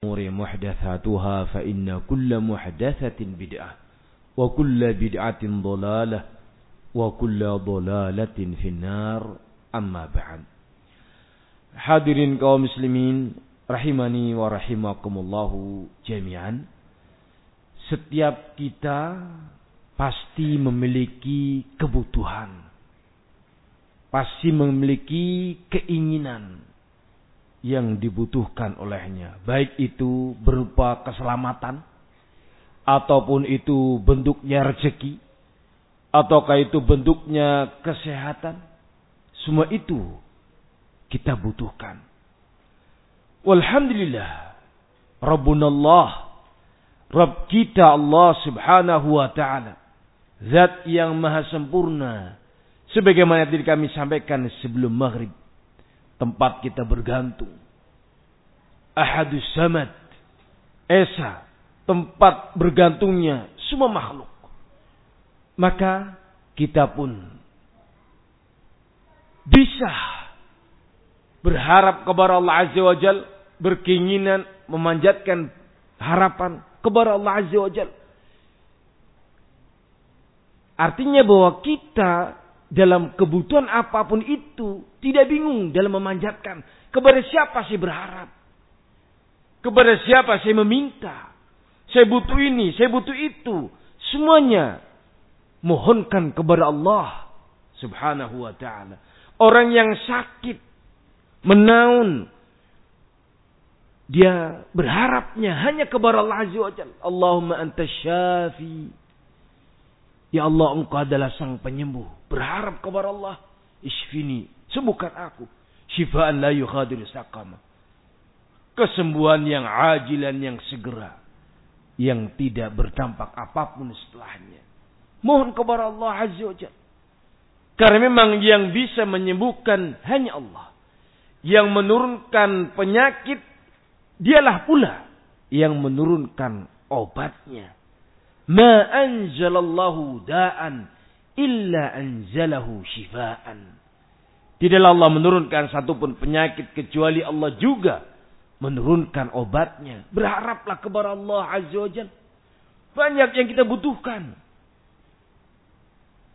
umuri muhdathatuha fa inna kulla muhdathatin bid'ah wa kulla bid'atin dhalalah wa kulla dhalalatin finnar. Amma ba'd. Hadirin kaum muslimin rahimani wa rahimakumullahu jami'an. Setiap kita pasti memiliki kebutuhan pasti memiliki keinginan yang dibutuhkan olehnya. Baik itu berupa keselamatan, ataupun itu bentuknya rezeki, ataukah itu bentuknya kesehatan. Semua itu kita butuhkan. Walhamdulillah. Rabbuna Allah. Rabb kita Allah subhanahu wa ta'ala. Zat yang maha sempurna. Sebagaimana tadi kami sampaikan sebelum maghrib tempat kita bergantung. Ahadus samad. Esa. Tempat bergantungnya semua makhluk. Maka kita pun bisa berharap kepada Allah Azza wa Jal. Berkeinginan memanjatkan harapan kepada Allah Azza wa Jal. Artinya bahwa kita dalam kebutuhan apa pun itu tidak bingung dalam memanjatkan. Kepada siapa saya berharap? Kepada siapa saya meminta? Saya butuh ini saya butuh itu. Semuanya mohonkan kepada Allah subhanahu wa taala. Orang yang sakit menaun dia berharapnya hanya kepada Allah azza wa jalla. Allahumma anta syafi Ya Allah engkau adalah sang penyembuh. Berharap kepada Allah. Isfini. Sembuhkan aku. Syifaan la yukhadiru saqama. Kesembuhan yang ajilan yang segera. Yang tidak berdampak apa pun setelahnya. Mohon kepada Allah Azza wa. Karena memang yang bisa menyembuhkan hanya Allah. Yang menurunkan penyakit. Dialah pula yang menurunkan obatnya. Ma anzalallahu da'an illa anzalahu shifaan. Tidaklah Allah menurunkan satupun penyakit kecuali Allah juga menurunkan obatnya. Berharaplah kepada Allah Azza wa Jal. Banyak yang kita butuhkan.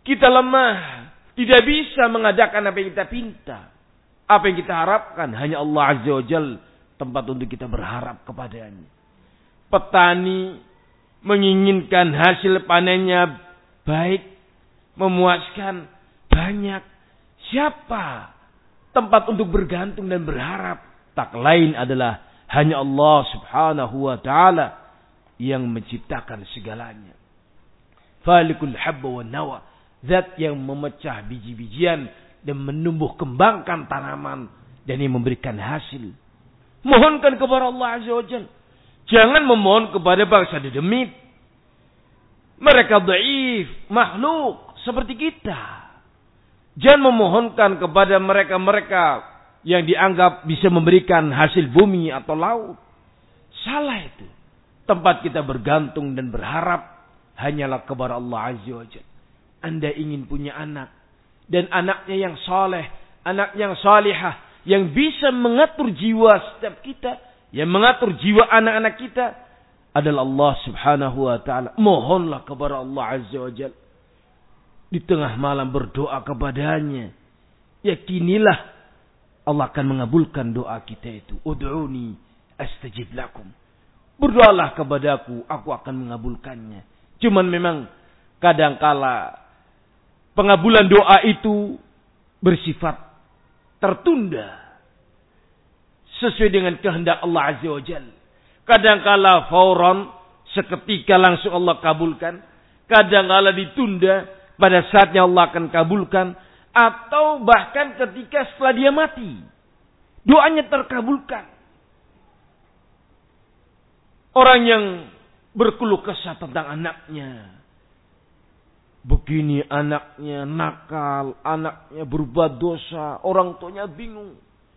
Kita lemah. Tidak bisa mengadakan apa yang kita pinta. Apa yang kita harapkan. Hanya Allah Azza wa Jal tempat untuk kita berharap kepadanya. Petani menginginkan hasil panennya baik, memuaskan, banyak. Siapa tempat untuk bergantung dan berharap? Tak lain adalah hanya Allah subhanahu wa ta'ala yang menciptakan segalanya. Falikul habba wa nawa. Zat yang memecah biji-bijian dan menumbuh kembangkan tanaman dan yang memberikan hasil. Mohonkan kepada Allah Azza wa Jalla Jangan memohon kepada bangsa dedemit. Mereka daif, makhluk seperti kita. Jangan memohonkan kepada mereka-mereka yang dianggap bisa memberikan hasil bumi atau laut. Salah itu. Tempat kita bergantung dan berharap hanyalah kepada Allah Azza wa Jalla. Anda ingin punya anak dan anaknya yang saleh, anak yang salihah yang bisa mengatur jiwa setiap kita yang mengatur jiwa anak-anak kita adalah Allah Subhanahu wa taala. Mohonlah kepada Allah Azza wa Jalla. Di tengah malam berdoa kepadanya. Yakinilah Allah akan mengabulkan doa kita itu. Ud'uni astajib lakum. Berdoalah kepadaku, aku akan mengabulkannya. Cuman memang kadangkala pengabulan doa itu bersifat tertunda sesuai dengan kehendak Allah Azza wa Jal. Kadangkala fauran seketika langsung Allah kabulkan, kadangkala ditunda pada saatnya Allah akan kabulkan atau bahkan ketika setelah dia mati doanya terkabulkan. Orang yang berkeluh kesah tentang anaknya. Begini anaknya nakal, anaknya berbuat dosa, orang tuanya bingung.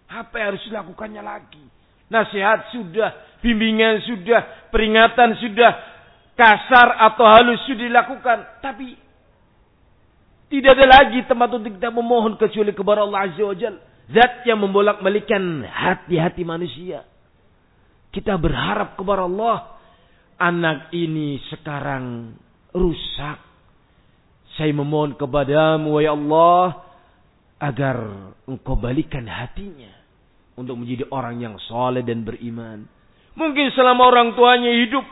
Apa yang harus dilakukannya lagi? Nasihat sudah, bimbingan sudah, peringatan sudah, kasar atau halus sudah dilakukan. Tapi tidak ada lagi tempat untuk kita memohon kecuali kepada Allah Azza wa Jal. Zat yang membolak balikan hati-hati manusia. Kita berharap kepada Allah. Anak ini sekarang rusak. Saya memohon kepadamu, ya Allah, agar engkau balikan hatinya untuk menjadi orang yang soleh dan beriman. Mungkin selama orang tuanya hidup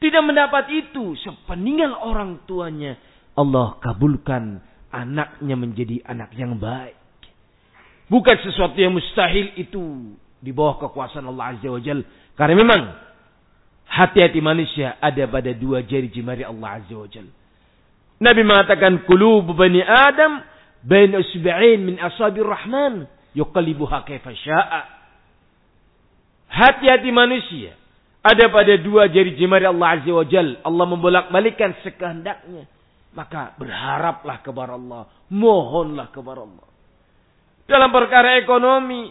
tidak mendapat itu. Sepeninggal orang tuanya, Allah kabulkan anaknya menjadi anak yang baik. Bukan sesuatu yang mustahil itu di bawah kekuasaan Allah Azza wa Jal. Karena memang hati-hati manusia ada pada dua jari jemari Allah Azza wa Jal. Nabi mengatakan kulub bani Adam bain usba'in min asabir rahman yuqallibuha kaifa. Hati-hati manusia ada pada dua jari jemari Allah Azza wa Jal. Allah membolak-balikan sekehendaknya. Maka berharaplah kepada Allah. Mohonlah kepada Allah. Dalam perkara ekonomi,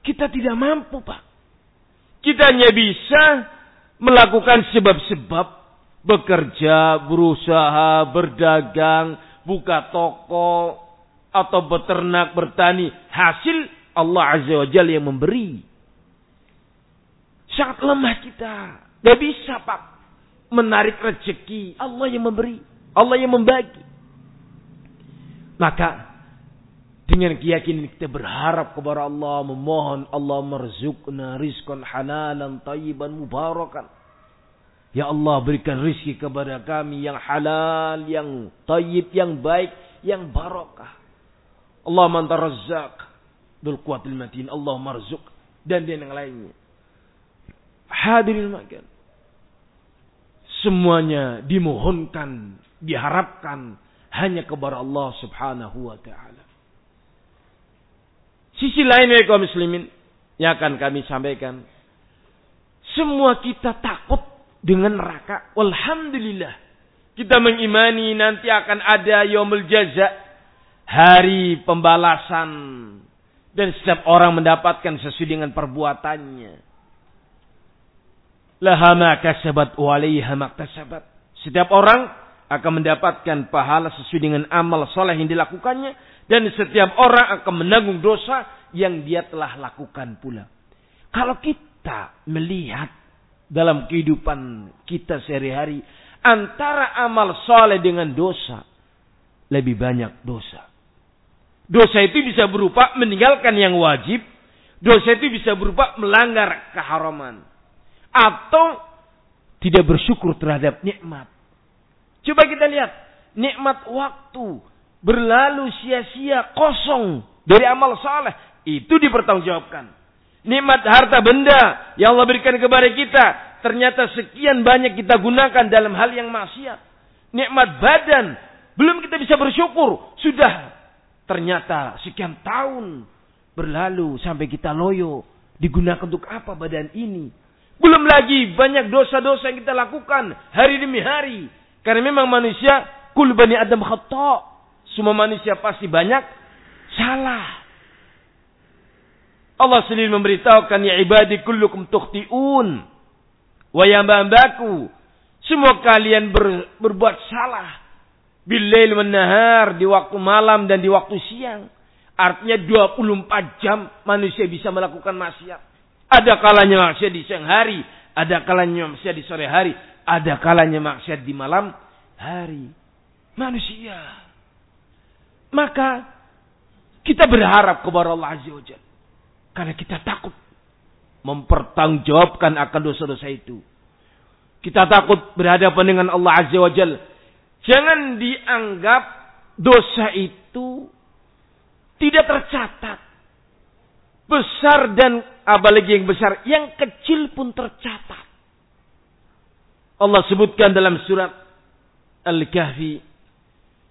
kita tidak mampu, Pak. Kita hanya bisa melakukan sebab-sebab bekerja, berusaha, berdagang, buka toko atau beternak, bertani. Hasil Allah Azza wa Jalla yang memberi. Sangat lemah kita. Gak bisa Pak. Menarik rezeki. Allah yang memberi. Allah yang membagi. Maka dengan keyakinan kita berharap kepada Allah, memohon Allah merzukna rizqan halalan tayyiban mubarakan. Ya Allah berikan rizki kepada kami yang halal, yang tayyib, yang baik, yang barakah. Allah mantar razzaq. Dul kuatil matin. Allah marzuk. Dan dia yang lainnya. Hadirin makan. Semuanya dimohonkan, diharapkan hanya kepada Allah subhanahu wa ta'ala. Sisi lain ya kaum muslimin yang akan kami sampaikan. Semua kita takut dengan neraka. Alhamdulillah. Kita mengimani nanti akan ada yaumul jaza. Hari pembalasan. Dan setiap orang mendapatkan sesuai dengan perbuatannya. Setiap orang akan mendapatkan pahala sesuai dengan amal soleh yang dilakukannya dan setiap orang akan menanggung dosa yang dia telah lakukan pula. Kalau kita melihat dalam kehidupan kita sehari-hari antara amal soleh dengan dosa, lebih banyak dosa. Dosa itu bisa berupa meninggalkan yang wajib, dosa itu bisa berupa melanggar keharaman atau tidak bersyukur terhadap nikmat. Coba kita lihat nikmat waktu, berlalu sia-sia kosong dari amal saleh itu dipertanggungjawabkan. Nikmat harta benda yang Allah berikan kepada kita ternyata sekian banyak kita gunakan dalam hal yang maksiat. Nikmat badan belum kita bisa bersyukur sudah ternyata sekian tahun berlalu sampai kita loyo digunakan untuk apa badan ini. Belum lagi banyak dosa-dosa yang kita lakukan hari demi hari. Karena memang manusia kul bani Adam khata. Semua manusia pasti banyak salah. Allah sendiri memberitahukan ya ibadi kullukum tukhti'un wa yambaku. Semua kalian ber, berbuat salah. Bilail nahar di waktu malam dan di waktu siang. Artinya 24 jam manusia bisa melakukan maksiat. Ada kalanya maksiat di siang hari, ada kalanya maksiat di sore hari, ada kalanya maksiat di malam hari. Manusia maka kita berharap kepada Allah Azza wa. Karena kita takut mempertanggungjawabkan akan dosa-dosa itu. Kita takut berhadapan dengan Allah Azza wa. Jangan dianggap dosa itu tidak tercatat. Besar dan apalagi yang besar, yang kecil pun tercatat. Allah sebutkan dalam surat Al-Kahfi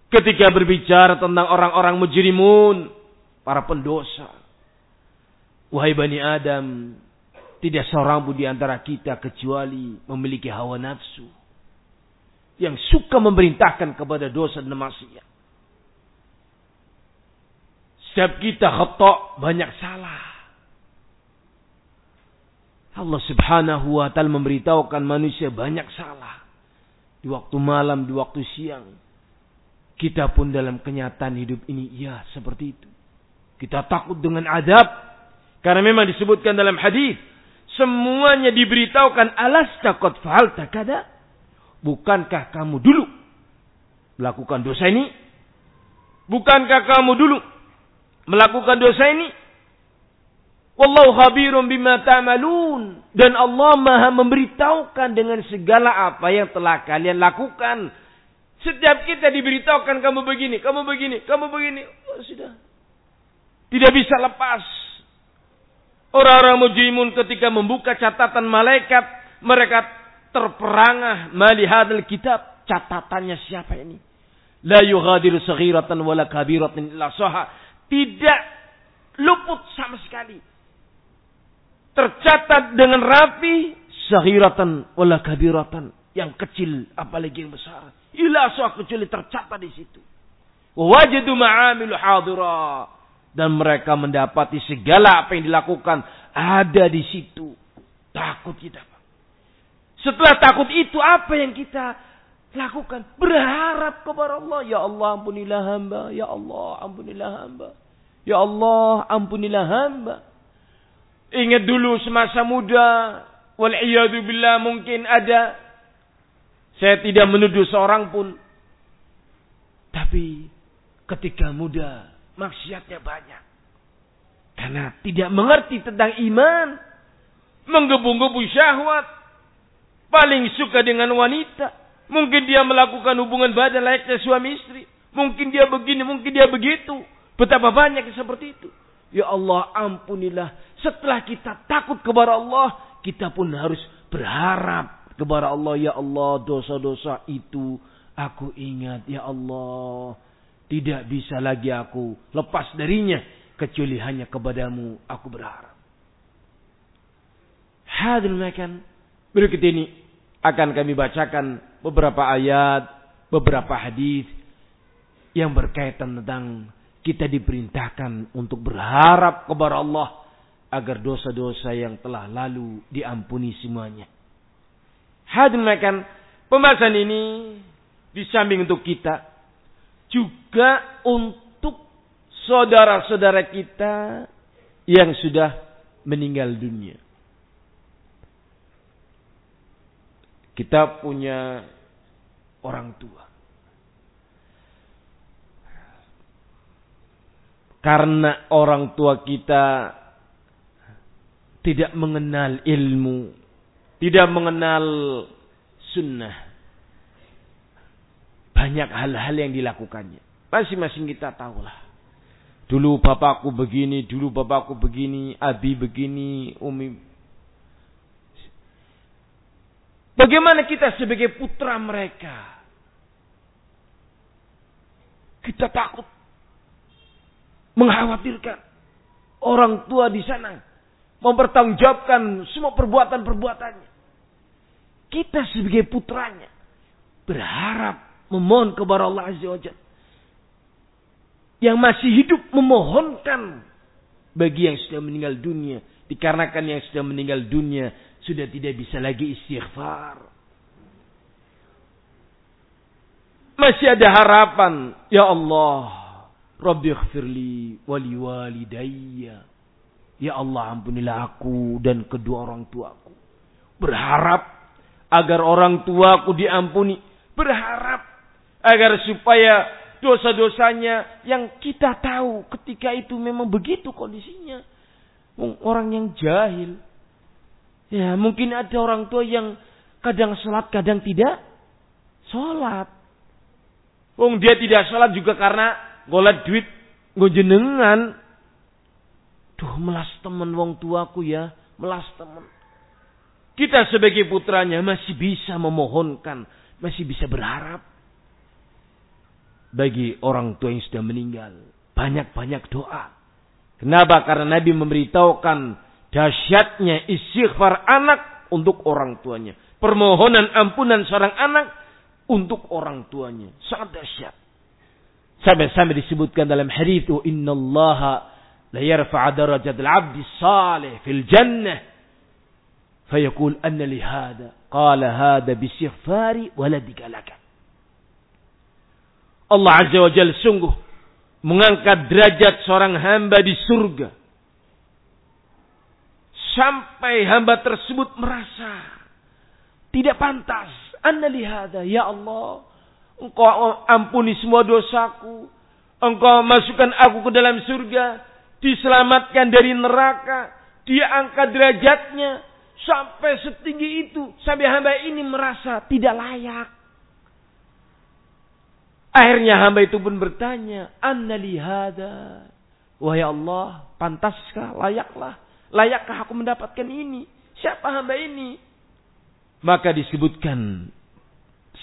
Ketika berbicara tentang orang-orang mujrimun, para pendosa. Wahai Bani Adam, tidak seorang pun di antara kita kecuali memiliki hawa nafsu. Yang suka memerintahkan kepada dosa dan maksiat. Setiap kita khotok banyak salah. Allah subhanahu wa ta'ala memberitahukan manusia banyak salah. Di waktu malam, di waktu siang kita pun dalam kenyataan hidup ini, ya seperti itu. Kita takut dengan adab. Karena memang disebutkan dalam hadis semuanya diberitahukan alas takut fa'al takada. Bukankah kamu dulu melakukan dosa ini? Bukankah kamu dulu melakukan dosa ini? Wallahu khabirun bima ta'malun. Dan Allah maha memberitahukan dengan segala apa yang telah kalian lakukan. Setiap kita diberitahukan kamu begini, kamu begini, kamu begini. Oh, sudah. Tidak bisa lepas. Orang-orang mujrimun ketika membuka catatan malaikat. Mereka terperangah malihadil kitab. Catatannya siapa ini? La yughadiru saghiratan wala kabiratan illa soha. Tidak luput sama sekali. Tercatat dengan rapi sahiratan wala kabiratan. Yang kecil apalagi yang besar. Ila soal kecuali tercatat di situ. Wajadu ma'amilu hadira dan mereka mendapati segala apa yang dilakukan ada di situ. Takut kita setelah takut itu apa yang kita lakukan berharap kepada Allah ya Allah ampunilah hamba ya Allah ampunilah hamba ya Allah ampunilah hamba Ingat dulu semasa muda, wal billah mungkin ada. Saya tidak menuduh seorang pun. Tapi ketika muda, maksiatnya banyak. Karena tidak mengerti tentang iman. Menggebu-gebu syahwat. Paling suka dengan wanita. Mungkin dia melakukan hubungan badan layaknya suami istri. Mungkin dia begini, mungkin dia begitu. Betapa banyak seperti itu. Ya Allah ampunilah. Setelah kita takut kepada Allah, kita pun harus berharap kepada Allah. Ya Allah dosa-dosa itu aku ingat. Ya Allah tidak bisa lagi aku lepas darinya. Kecuali hanya kepadamu aku berharap. Hadir makan. Berikut ini akan kami bacakan beberapa ayat, beberapa hadis yang berkaitan tentang kita diperintahkan untuk berharap kepada Allah agar dosa-dosa yang telah lalu diampuni semuanya. Hadirin pembahasan ini di samping untuk kita juga untuk saudara-saudara kita yang sudah meninggal dunia. Kita punya orang tua. Karena orang tua kita tidak mengenal ilmu, tidak mengenal sunnah. Banyak hal-hal yang dilakukannya. Masing-masing kita tahulah. Dulu bapakku begini, dulu bapakku begini, abi begini, umi. Bagaimana kita sebagai putra mereka? Kita takut mengkhawatirkan orang tua di sana mempertanggungjawabkan semua perbuatan-perbuatannya. Kita sebagai putranya berharap memohon kepada Allah Azza wa Yang masih hidup memohonkan bagi yang sudah meninggal dunia. Dikarenakan yang sudah meninggal dunia sudah tidak bisa lagi istighfar. Masih ada harapan. Ya Allah. Rabbi khfirli wali walidayya. Ya Allah ampunilah aku dan kedua orang tuaku. Berharap agar orang tuaku diampuni. Berharap agar supaya dosa-dosanya yang kita tahu ketika itu memang begitu kondisinya. Orang yang jahil. Ya mungkin ada orang tua yang kadang sholat kadang tidak sholat. Wong dia tidak sholat juga karena golek duit jenengan. Duh, melas temen wong tuaku ya, melas temen. Kita sebagai putranya masih bisa memohonkan, masih bisa berharap bagi orang tua yang sudah meninggal. Banyak-banyak doa. Kenapa? Karena Nabi memberitahukan dahsyatnya istighfar anak untuk orang tuanya. Permohonan ampunan seorang anak untuk orang tuanya. Sangat dahsyat. Sampai-sampai disebutkan dalam hadis inna Allah la yarfa'a darajat al-'abd salih fil jannah. Fayaqul anna li hada qala hada bi istighfari waladika laka. Allah Azza wa Jalla sungguh mengangkat derajat seorang hamba di surga. Sampai hamba tersebut merasa tidak pantas. Anda lihat, ya Allah, engkau ampuni semua dosaku. Engkau masukkan aku ke dalam surga. Diselamatkan dari neraka. Dia angkat derajatnya. Sampai setinggi itu. Sampai hamba ini merasa tidak layak. Akhirnya hamba itu pun bertanya. Anna lihada. Wahai Allah, pantaskah, layaklah. Layakkah aku mendapatkan ini? Siapa hamba ini? Maka disebutkan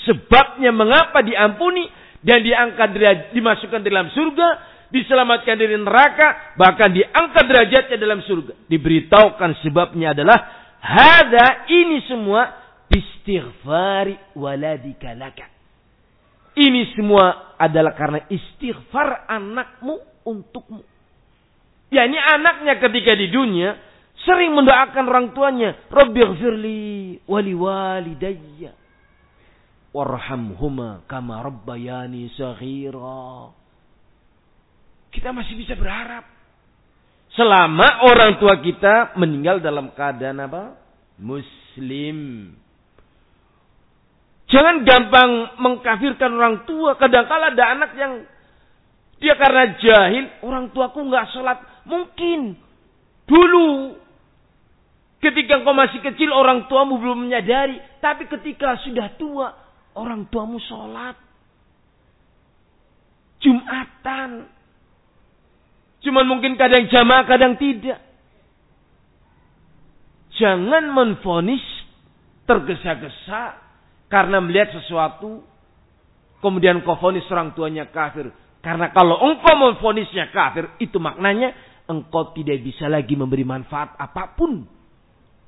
sebabnya mengapa diampuni dan diangkat derajat, dimasukkan dalam surga, diselamatkan dari neraka, bahkan diangkat derajatnya dalam surga. Diberitahukan sebabnya adalah hada ini semua istighfari waladika laka. Ini semua adalah karena istighfar anakmu untukmu. Ya ini anaknya ketika di dunia sering mendoakan orang tuanya, Rabbighfirli wali walidayya warhamhuma kama rabbayani saghira. Kita masih bisa berharap selama orang tua kita meninggal dalam keadaan apa? Muslim. Jangan gampang mengkafirkan orang tua. Kadang-kala ada anak yang dia karena jahil, orang tuaku nggak sholat. Mungkin dulu ketika kau masih kecil orang tuamu belum menyadari. Tapi ketika sudah tua, orang tuamu sholat. Jumatan. Cuman mungkin kadang jamaah, kadang tidak. Jangan menfonis tergesa-gesa karena melihat sesuatu, kemudian kau fonis orang tuanya kafir. Karena kalau engkau memfonisnya kafir, itu maknanya engkau tidak bisa lagi memberi manfaat apa pun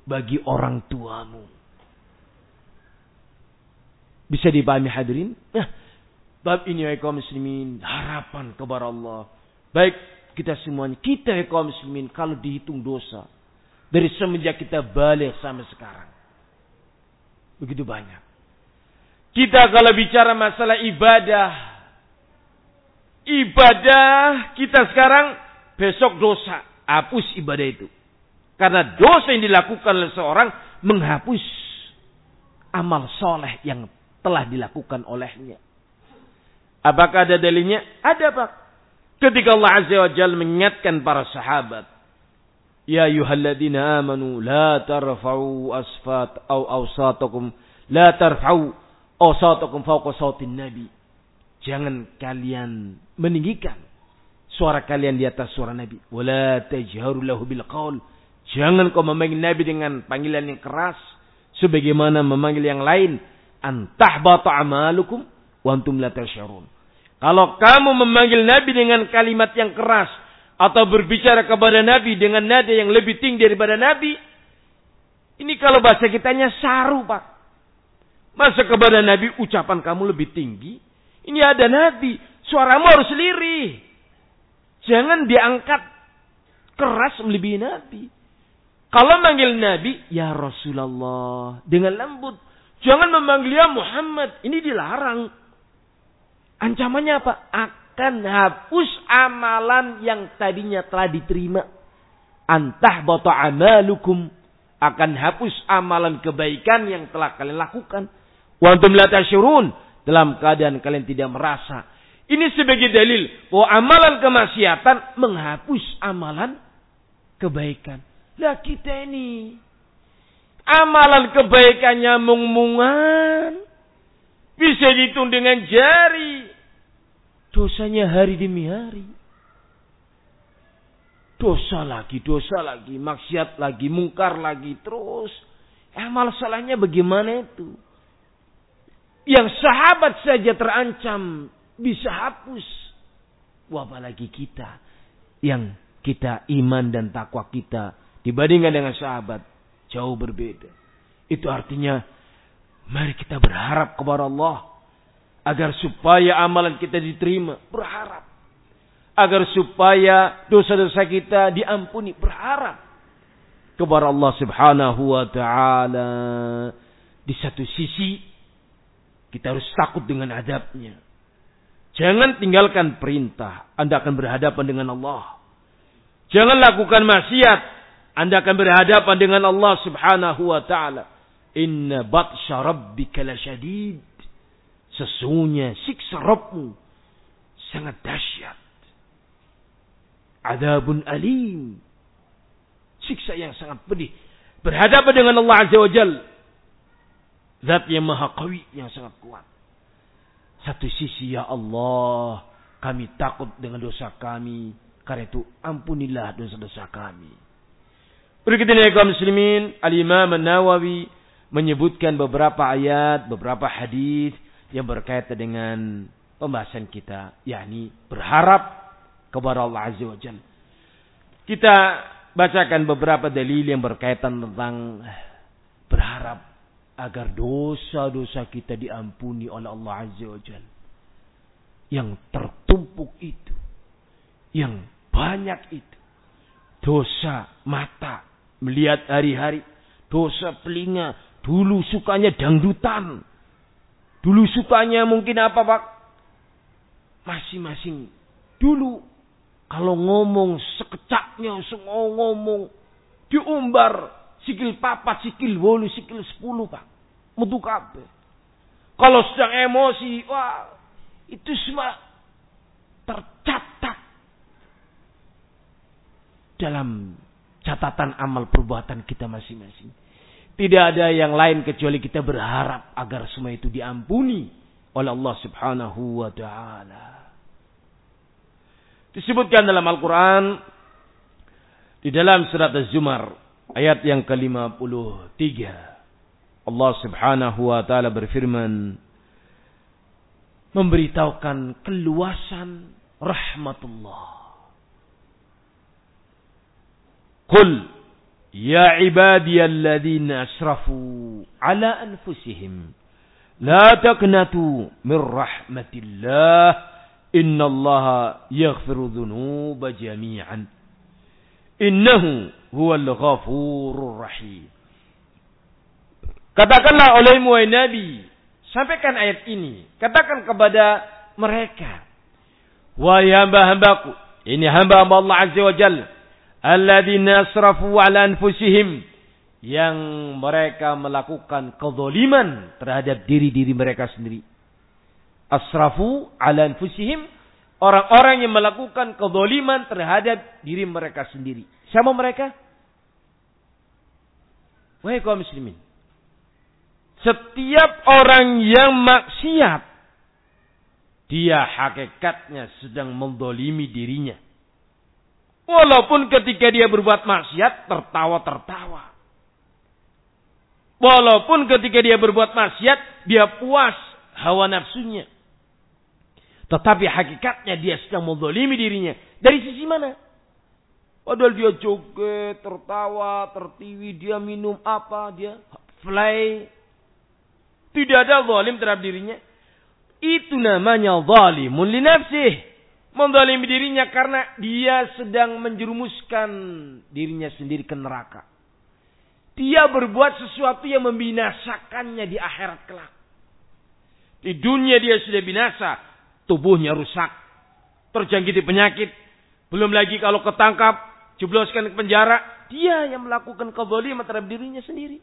bagi orang tuamu. Bisa dipahami hadirin? Nah, bab ini ya kaum muslimin, harapan kepada Allah. Baik kita semuanya, kita ya kaum muslimin kalau dihitung dosa dari semenjak kita balik sampai sekarang. Begitu banyak. Kita kalau bicara masalah ibadah, ibadah kita sekarang besok dosa, hapus ibadah itu. Karena dosa yang dilakukan oleh seorang menghapus amal soleh yang telah dilakukan olehnya. Apakah ada dalilnya? Ada pak. Ketika Allah Azza wa Jalla mengingatkan para sahabat. Ya ayuhalladzina amanu la tarfa'u asfat au awsatakum la tarfa'u awsatakum fawqa sautin nabi. Jangan kalian meninggikan suara kalian di atas suara Nabi. Wala bil qaul. Jangan kau memanggil Nabi dengan panggilan yang keras sebagaimana memanggil yang lain. Antah bata amalukum wa antum la tasyarun. Kalau kamu memanggil Nabi dengan kalimat yang keras atau berbicara kepada Nabi dengan nada yang lebih tinggi daripada Nabi, ini kalau bahasa kitanya saru, Pak. Masa kepada Nabi ucapan kamu lebih tinggi? Ini ada Nabi. Suaramu harus lirih. Jangan diangkat keras melebihi Nabi. Kalau manggil Nabi, ya Rasulullah. Dengan lembut. Jangan memanggil ya Muhammad. Ini dilarang. Ancamannya apa? Akan hapus amalan yang tadinya telah diterima. Antah bata amalukum. Akan hapus amalan kebaikan yang telah kalian lakukan. Wantum la tasyurun. Dalam keadaan kalian tidak merasa. Ini sebagai dalil bahwa amalan kemaksiatan menghapus amalan kebaikan. Lah kita ini amalan kebaikannya mung-mungan bisa dihitung dengan jari. Dosanya hari demi hari. Dosa lagi, dosa lagi, maksiat lagi, mungkar lagi, terus. Amal salahnya bagaimana itu? Yang sahabat saja terancam bisa hapus. Apalagi kita. Yang kita iman dan takwa kita dibandingkan dengan sahabat jauh berbeda. Itu artinya mari kita berharap kepada Allah agar supaya amalan kita diterima, berharap. Agar supaya dosa-dosa kita diampuni, berharap kepada Allah Subhanahu wa taala. Di satu sisi kita harus takut dengan adabnya. Jangan tinggalkan perintah. Anda akan berhadapan dengan Allah. Jangan lakukan maksiat. Anda akan berhadapan dengan Allah Subhanahu wa taala. Inna batsha rabbika lasyadid. Sesungguhnya siksa Rabbmu sangat dahsyat. Adabun alim. Siksa yang sangat pedih. Berhadapan dengan Allah Azza wa Jal. Zat yang maha kawi yang sangat kuat. Satu sisi ya Allah. Kami takut dengan dosa kami. Karena itu ampunilah dosa-dosa kami. Berikutnya ya kaum muslimin. Al-Imam An-Nawawi menyebutkan beberapa ayat, beberapa hadis yang berkaitan dengan pembahasan kita, yakni berharap kepada Allah Azza wa Jalla. Kita bacakan beberapa dalil yang berkaitan tentang berharap agar dosa-dosa kita diampuni oleh Allah Azza wa Jalla. Yang tertumpuk itu, yang banyak itu, dosa mata melihat hari-hari, dosa telinga, dulu sukanya dangdutan, Dulu sukanya mungkin apa pak? Masing-masing. Dulu kalau ngomong sekecaknya semua ngomong diumbar sikil papat, sikil wolu, sikil sepuluh pak. Metu kabeh. Kalau sedang emosi, wah itu semua tercatat dalam catatan amal perbuatan kita masing-masing. Tidak ada yang lain kecuali kita berharap agar semua itu diampuni oleh Allah Subhanahu wa taala. Disebutkan dalam Al-Qur'an di dalam surat Az-Zumar Ayat yang ke-53. Allah Subhanahu wa taala berfirman memberitahukan keluasan rahmatullah. Qul ya ibadiyalladzina asrafu ala anfusihim la taqnatu min rahmatillah innallaha yaghfiru dhunuba jami'an. Innahu huwal ghafurur rahim. Katakanlah oleh wahai Nabi, sampaikan ayat ini. Katakan kepada mereka. Wahai hamba-hambaku, ini hamba-hamba Allah Azza wa Jalla. Alladzina asrafu ala anfusihim. Yang mereka melakukan kezoliman terhadap diri-diri mereka sendiri. Asrafu ala anfusihim orang-orang yang melakukan kezaliman terhadap diri mereka sendiri. Siapa mereka? Wahai kaum muslimin. Setiap orang yang maksiat dia hakikatnya sedang mendolimi dirinya. Walaupun ketika dia berbuat maksiat tertawa-tertawa. Walaupun ketika dia berbuat maksiat dia puas hawa nafsunya. Tetapi hakikatnya dia sedang menzalimi dirinya. Dari sisi mana? Padahal dia joget, tertawa, tertiwi, dia minum apa, dia fly. Tidak ada zalim terhadap dirinya. Itu namanya zalimun li nafsih mendalimi dirinya karena dia sedang menjerumuskan dirinya sendiri ke neraka. Dia berbuat sesuatu yang membinasakannya di akhirat kelak. Di dunia dia sudah binasa, tubuhnya rusak, terjangkiti penyakit. Belum lagi kalau ketangkap, jebloskan ke penjara, dia yang melakukan kezaliman terhadap dirinya sendiri.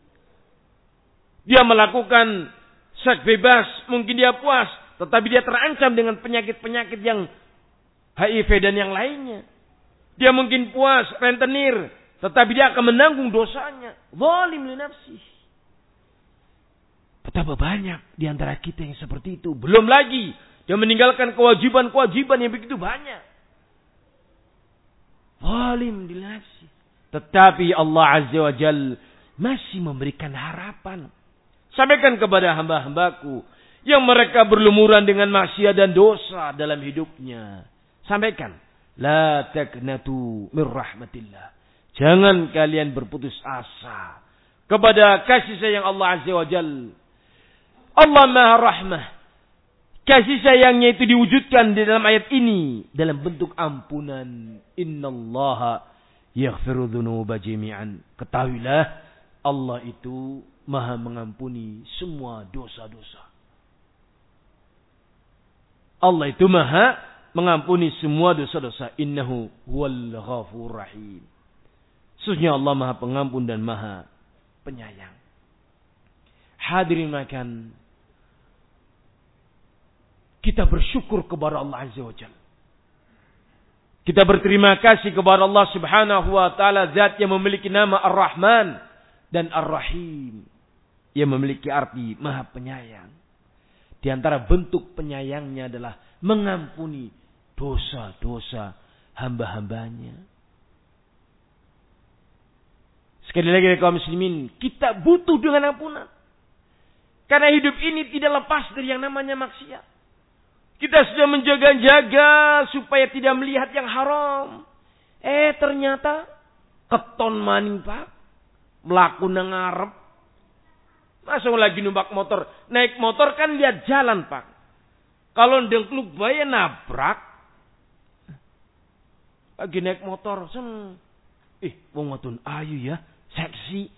Dia melakukan seks bebas, mungkin dia puas, tetapi dia terancam dengan penyakit-penyakit yang HIV dan yang lainnya. Dia mungkin puas, rentenir. Tetapi dia akan menanggung dosanya. Zalim li nafsi. Betapa banyak di antara kita yang seperti itu. Belum lagi. Dia meninggalkan kewajiban-kewajiban yang begitu banyak. Zalim li nafsi. Tetapi Allah Azza wa Jal masih memberikan harapan. Sampaikan kepada hamba-hambaku. Yang mereka berlumuran dengan maksiat dan dosa dalam hidupnya Sampaikan. La taknatu min rahmatillah. Jangan kalian berputus asa. Kepada kasih sayang Allah Azza wa Jal. Allah Maha Rahmah. Kasih sayangnya itu diwujudkan di dalam ayat ini. Dalam bentuk ampunan. Inna Allah yaghfiru dhunuba jami'an. Ketahuilah. Allah itu maha mengampuni semua dosa-dosa. Allah itu maha mengampuni semua dosa-dosa. Innahu huwal ghafur rahim. Sesungguhnya Allah Maha Pengampun dan Maha Penyayang. Hadirin makan kita bersyukur kepada Allah Azza wa Jalla. Kita berterima kasih kepada Allah Subhanahu wa taala zat yang memiliki nama Ar-Rahman dan Ar-Rahim yang memiliki arti Maha Penyayang. Di antara bentuk penyayangnya adalah mengampuni dosa-dosa hamba-hambanya. Sekali lagi kaum muslimin, kita butuh dengan ampunan. Karena hidup ini tidak lepas dari yang namanya maksiat. Kita sudah menjaga-jaga supaya tidak melihat yang haram. Eh ternyata keton maning pak. Melaku ngarep. Masa lagi numpak motor. Naik motor kan lihat jalan pak. Kalau dengkluk bayi nabrak. Lagi naik motor. Sen. Eh wong wadon ayu ya. Seksi.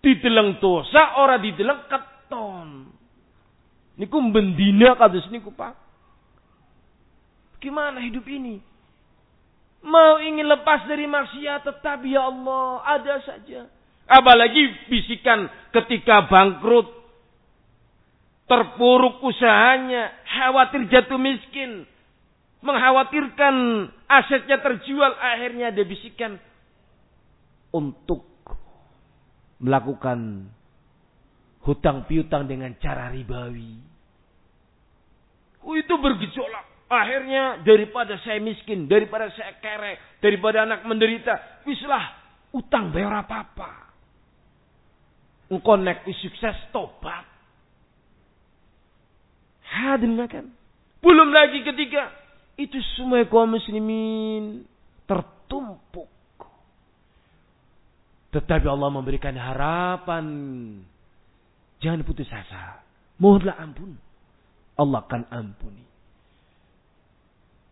Dideleng dosa ora dideleng keton. Niku bendina kados niku Pak. Gimana hidup ini? Mau ingin lepas dari maksiat tetapi ya Allah ada saja. Apalagi bisikan ketika bangkrut. Terpuruk usahanya. Khawatir jatuh miskin. Mengkhawatirkan asetnya terjual. Akhirnya ada bisikan. Untuk melakukan hutang piutang dengan cara ribawi. Oh, itu bergejolak. Akhirnya daripada saya miskin, daripada saya kere, daripada anak menderita, bislah utang bayar apa-apa. Engkau naik sukses tobat. Hadir makan. Belum lagi ketika itu semua kaum muslimin tertumpuk. Tetapi Allah memberikan harapan Jangan putus asa. Mohonlah ampun. Allah akan ampuni.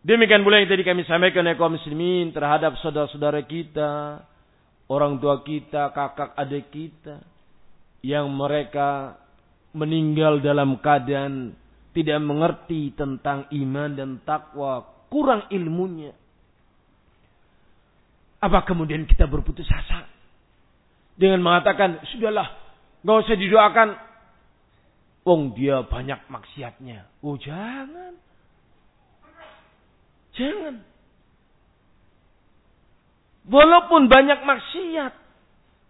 Demikian pula yang tadi kami sampaikan ya muslimin terhadap saudara-saudara kita, orang tua kita, kakak adik kita yang mereka meninggal dalam keadaan tidak mengerti tentang iman dan takwa, kurang ilmunya. Apa kemudian kita berputus asa dengan mengatakan, "Sudahlah, Gak usah didoakan. Wong dia banyak maksiatnya. Oh jangan. Jangan. Walaupun banyak maksiat.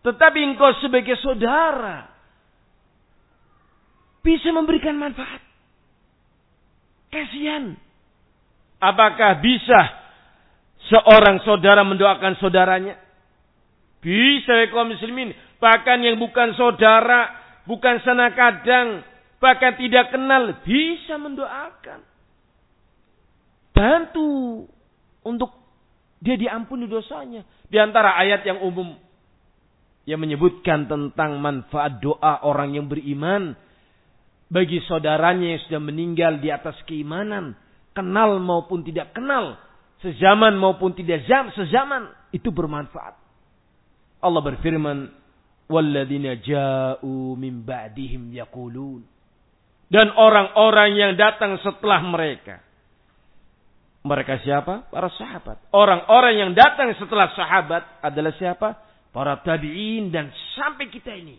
Tetapi engkau sebagai saudara. Bisa memberikan manfaat. Kasihan. Apakah bisa seorang saudara mendoakan saudaranya? Bisa ya kaum muslimin. Bahkan yang bukan saudara, bukan sana kadang, bahkan tidak kenal, bisa mendoakan. Bantu untuk dia diampuni dosanya. Di antara ayat yang umum yang menyebutkan tentang manfaat doa orang yang beriman bagi saudaranya yang sudah meninggal di atas keimanan, kenal maupun tidak kenal, sezaman maupun tidak sezaman, itu bermanfaat. Allah berfirman, "Walladzina ja'u min ba'dihim yaqulun." Dan orang-orang yang datang setelah mereka. Mereka siapa? Para sahabat. Orang-orang yang datang setelah sahabat adalah siapa? Para tabi'in dan sampai kita ini.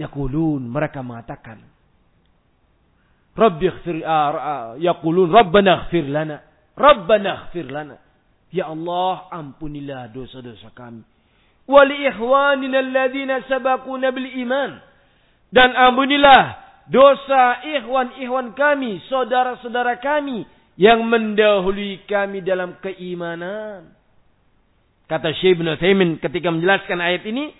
Yaqulun, mereka mengatakan, Rabbi ighfir, uh, yaqulun, Rabbana lana. Rabbana ighfir lana. Ya Allah, ampunilah dosa-dosa kami. Wali ikhwanina alladhina sabakuna bil iman. Dan ampunilah dosa ikhwan-ikhwan kami, saudara-saudara kami yang mendahului kami dalam keimanan. Kata Syekh Ibn Taimin ketika menjelaskan ayat ini,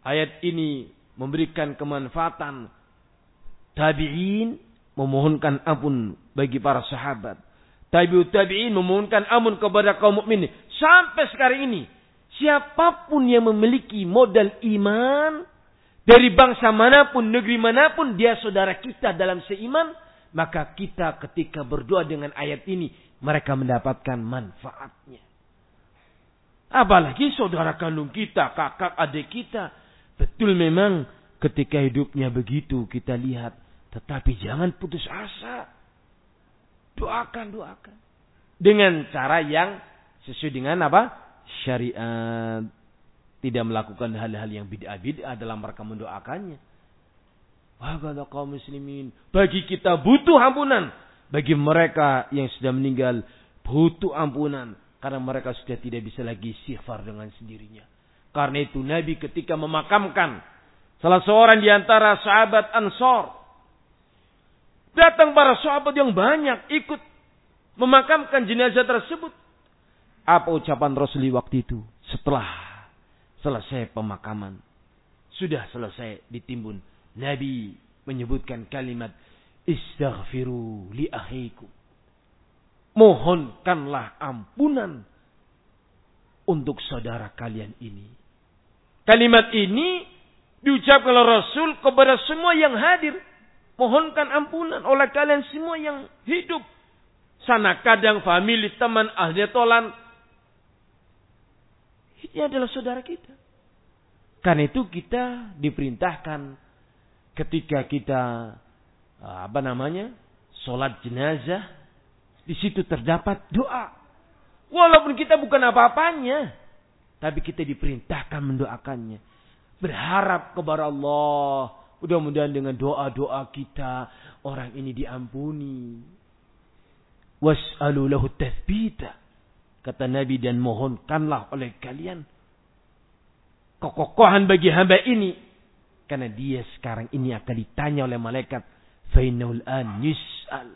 ayat ini memberikan kemanfaatan tabi'in memohonkan ampun bagi para sahabat tabi'ut tabi'in memohonkan amun kepada kaum mukminin. Sampai sekarang ini siapa pun yang memiliki modal iman dari bangsa mana pun negeri mana pun dia saudara kita dalam seiman maka kita ketika berdoa dengan ayat ini mereka mendapatkan manfaatnya. Apalagi saudara kandung kita kakak adik kita. Betul memang ketika hidupnya begitu kita lihat tetapi jangan putus asa Doakan, doakan. Dengan cara yang sesuai dengan apa? syariat, tidak melakukan hal-hal yang bid'ah-bid'ah dalam mereka mendoakannya. Wahai kaum muslimin, bagi kita butuh ampunan. Bagi mereka yang sudah meninggal, butuh ampunan. Karena mereka sudah tidak bisa lagi istighfar dengan sendirinya. Karena itu Nabi ketika memakamkan salah seorang di antara sahabat Ansor. Datang para sahabat yang banyak ikut memakamkan jenazah tersebut. Apa ucapan Rasulullah waktu itu? Setelah selesai pemakaman. Sudah selesai ditimbun. Nabi menyebutkan kalimat istaghfiru li akhikum. Mohonkanlah ampunan untuk saudara kalian ini. Kalimat ini diucapkan oleh Rasul kepada semua yang hadir. Mohonkan ampunan oleh kalian semua yang hidup. Sana kadang famili, teman, ahli tolan, ini adalah saudara kita. Karena itu kita diperintahkan ketika kita eh, apa namanya sholat jenazah di situ terdapat doa. Walaupun kita bukan apa-apanya, tapi kita diperintahkan mendoakannya. Berharap kepada Allah. Mudah-mudahan dengan doa-doa kita orang ini diampuni. Was'alu lahu tathbita. Kata Nabi dan mohonkanlah oleh kalian kekokohan bagi hamba ini. Karena dia sekarang ini akan ditanya oleh malaikat. Fainul an yus'al.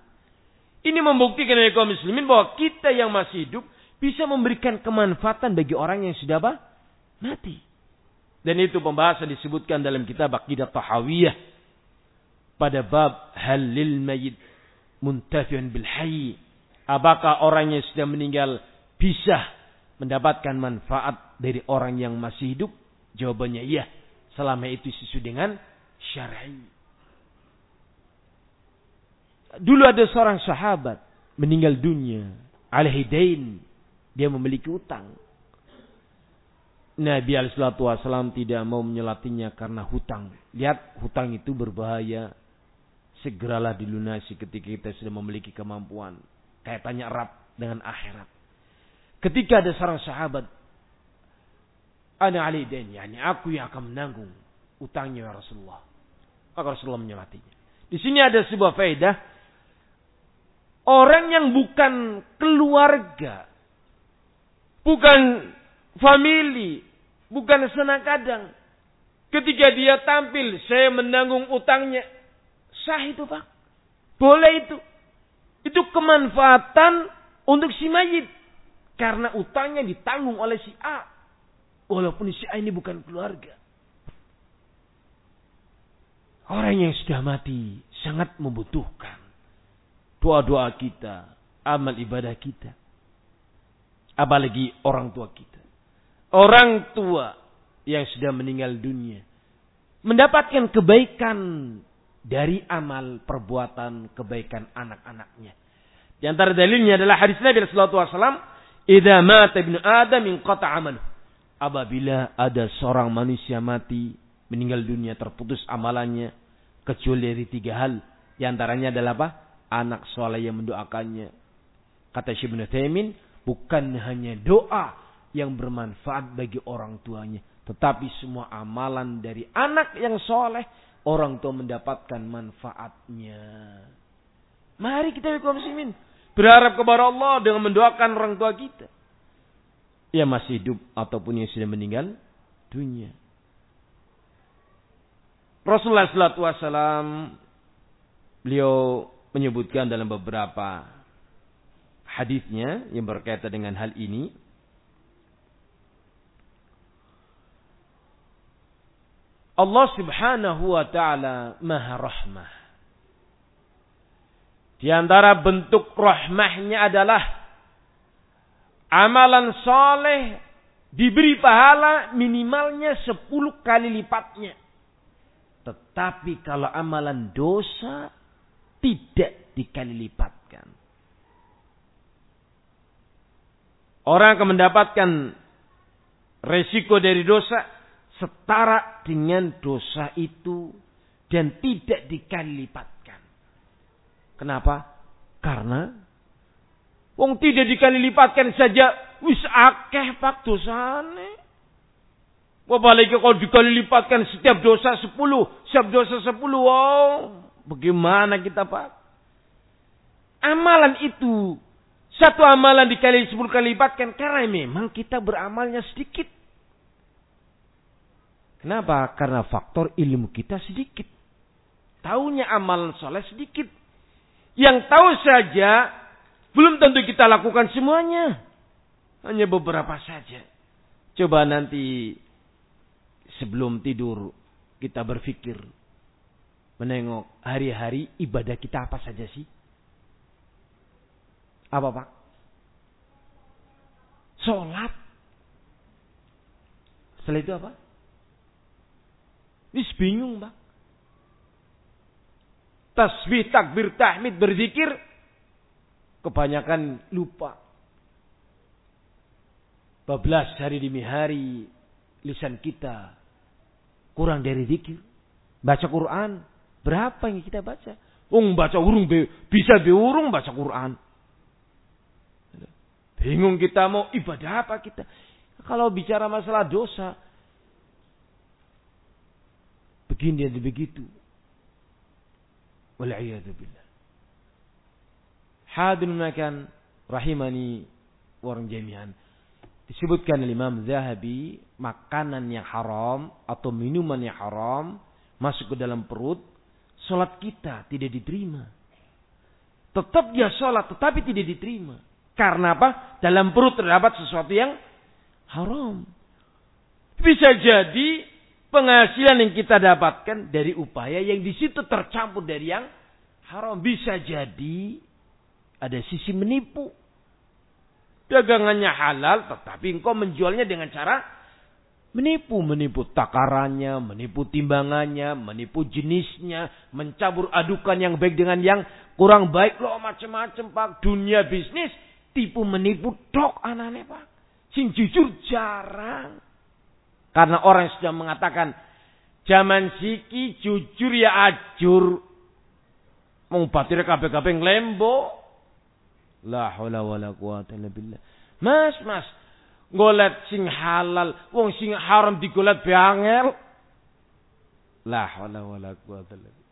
Ini membuktikan oleh kaum muslimin bahwa kita yang masih hidup bisa memberikan kemanfaatan bagi orang yang sudah apa? Mati. Dan itu pembahasan disebutkan dalam kitab Aqidah Tahawiyah. Pada bab halil mayit muntafiun bil. Apakah orang yang sudah meninggal bisa mendapatkan manfaat dari orang yang masih hidup? Jawabannya iya. Selama itu sesuai dengan syar'i. Dulu ada seorang sahabat meninggal dunia. Al-Hidain. Dia memiliki utang. Nabi Alaihissalam tidak mau menyelatinya karena hutang. Lihat hutang itu berbahaya. Segeralah dilunasi ketika kita sudah memiliki kemampuan. Kaitannya erat dengan akhirat. Ketika ada seorang sahabat, Ana Ali dan yani aku yang akan menanggung utangnya ya Rasulullah. Maka Rasulullah menyelatinya. Di sini ada sebuah faedah. Orang yang bukan keluarga, bukan famili, bukan senang kadang. Ketika dia tampil, saya menanggung utangnya. Sah itu Pak. Boleh itu. Itu kemanfaatan untuk si mayit. Karena utangnya ditanggung oleh si A. Walaupun si A ini bukan keluarga. Orang yang sudah mati sangat membutuhkan doa-doa kita, amal ibadah kita. Apalagi orang tua kita. Orang tua yang sudah meninggal dunia. Mendapatkan kebaikan dari amal perbuatan kebaikan anak-anaknya. Di antara dalilnya adalah hadis Nabi Rasulullah SAW Idza mata ibnu Adam inqata amalu. Apabila ada seorang manusia mati, meninggal dunia terputus amalannya kecuali dari tiga hal. Di antaranya adalah apa? Anak soleh yang mendoakannya. Kata Syekh Taimin, bukan hanya doa yang bermanfaat bagi orang tuanya, tetapi semua amalan dari anak yang soleh, orang tua mendapatkan manfaatnya. Mari kita muslimin Berharap kepada Allah dengan mendoakan orang tua kita. Yang masih hidup ataupun yang sudah meninggal dunia. Rasulullah SAW beliau menyebutkan dalam beberapa hadisnya yang berkaitan dengan hal ini. Allah subhanahu wa ta'ala maha rahmah. Di antara bentuk rahmahnya adalah amalan soleh diberi pahala minimalnya sepuluh kali lipatnya. Tetapi kalau amalan dosa tidak dikali lipatkan. Orang akan mendapatkan resiko dari dosa setara dengan dosa itu dan tidak dikali lipat. Kenapa? Karena wong tidak dikali lipatkan saja wis akeh pak dosane. Apalagi kalau dikali lipatkan setiap dosa sepuluh, setiap dosa sepuluh, wow, bagaimana kita pak? Amalan itu satu amalan dikali sepuluh kali lipatkan karena memang kita beramalnya sedikit. Kenapa? Karena faktor ilmu kita sedikit. Taunya amalan soleh sedikit. Yang tahu saja belum tentu kita lakukan semuanya. Hanya beberapa saja. Coba nanti sebelum tidur kita berpikir menengok hari-hari ibadah kita apa saja sih? Apa Pak? Sholat. Setelah itu apa? Wis bingung Pak. Tasbih, takbir, tahmid, berzikir. Kebanyakan lupa. Bablas hari demi hari lisan kita kurang dari zikir. Baca Quran. Berapa yang kita baca? Ung baca urung be, bisa be urung baca Quran. Bingung kita mau ibadah apa kita. Kalau bicara masalah dosa. Begini dan begitu. Wal'iyadzubillah. Hadun makan rahimani warang jami'an disebutkan oleh Imam Zahabi makanan yang haram atau minuman yang haram masuk ke dalam perut, sholat kita tidak diterima. Tetap dia sholat, tetapi tidak diterima. Karena apa? Dalam perut terdapat sesuatu yang haram. Bisa jadi penghasilan yang kita dapatkan dari upaya yang di situ tercampur dari yang haram. Bisa jadi ada sisi menipu Dagangannya halal, tetapi engkau menjualnya dengan cara menipu. Menipu takarannya, menipu timbangannya, menipu jenisnya, mencabur adukan yang baik dengan yang kurang baik. Loh macam-macam pak. Dunia bisnis, tipu menipu dok anaknya pak. Sing jujur jarang. Karena orang yang sudah mengatakan, zaman siki jujur ya ajur. Mau batir kabeh-kabeh lembo. La haula wala quwata illa billah. Mas, mas, golet sing halal, wong sing haram digolet bangel. La haula wala quwata billah.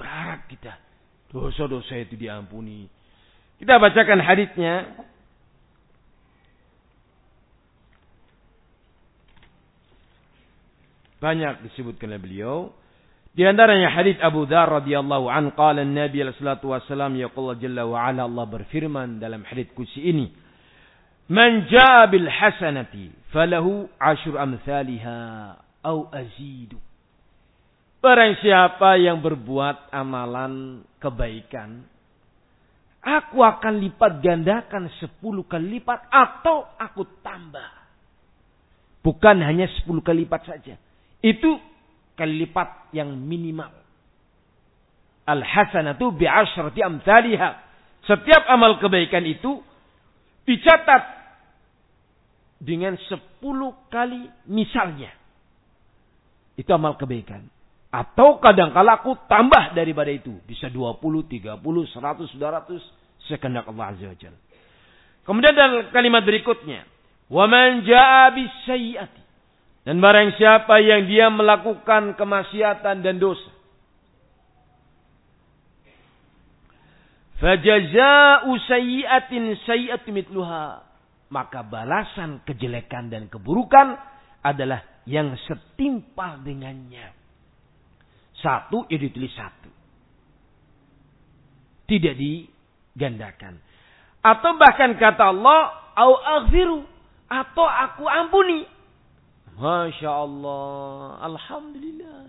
Berharap kita dosa-dosa itu diampuni. Kita bacakan hadisnya. Banyak disebutkan oleh beliau. Di antaranya hadis Abu Dzar radhiyallahu an qala Nabi sallallahu wasallam yaqul jalla wa ala Allah berfirman dalam hadis kursi ini Man jaa bil hasanati falahu asyru amsalha au azidu. Barang siapa yang berbuat amalan kebaikan aku akan lipat gandakan sepuluh kali lipat atau aku tambah. Bukan hanya sepuluh kali lipat saja itu kali lipat yang minimal. Al-hasanatu bi'asyrati amthaliha. Setiap amal kebaikan itu dicatat dengan sepuluh kali misalnya. Itu amal kebaikan. Atau kadang kala aku tambah daripada itu. Bisa 20, 30, 100, 200. Sekendak Allah Azza wa Jal. Kemudian dalam kalimat berikutnya. وَمَنْ جَاءَ بِالسَّيِّئَةِ dan barang siapa yang dia melakukan kemaksiatan dan dosa. Fajaza'u sayyi'atin sayyi'atu mitluha. Maka balasan kejelekan dan keburukan adalah yang setimpal dengannya. Satu, ya ditulis satu. Tidak digandakan. Atau bahkan kata Allah, au aghfiru. Atau aku ampuni. Masya Allah. Alhamdulillah.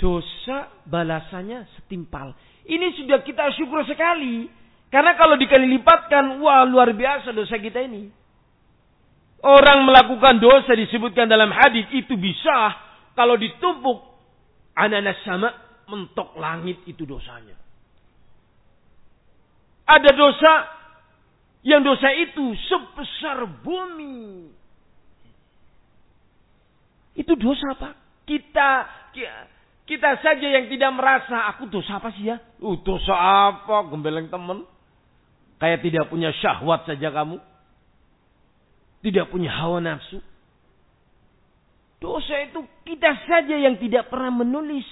Dosa balasannya setimpal. Ini sudah kita syukur sekali. Karena kalau dikali lipatkan, wah luar biasa dosa kita ini. Orang melakukan dosa disebutkan dalam hadis itu bisa kalau ditumpuk anak-anak sama mentok langit itu dosanya. Ada dosa yang dosa itu sebesar bumi. Itu dosa apa? Kita kita saja yang tidak merasa aku dosa apa sih ya? Uh, dosa apa? Gembeleng temen. Kayak tidak punya syahwat saja kamu. Tidak punya hawa nafsu. Dosa itu kita saja yang tidak pernah menulis.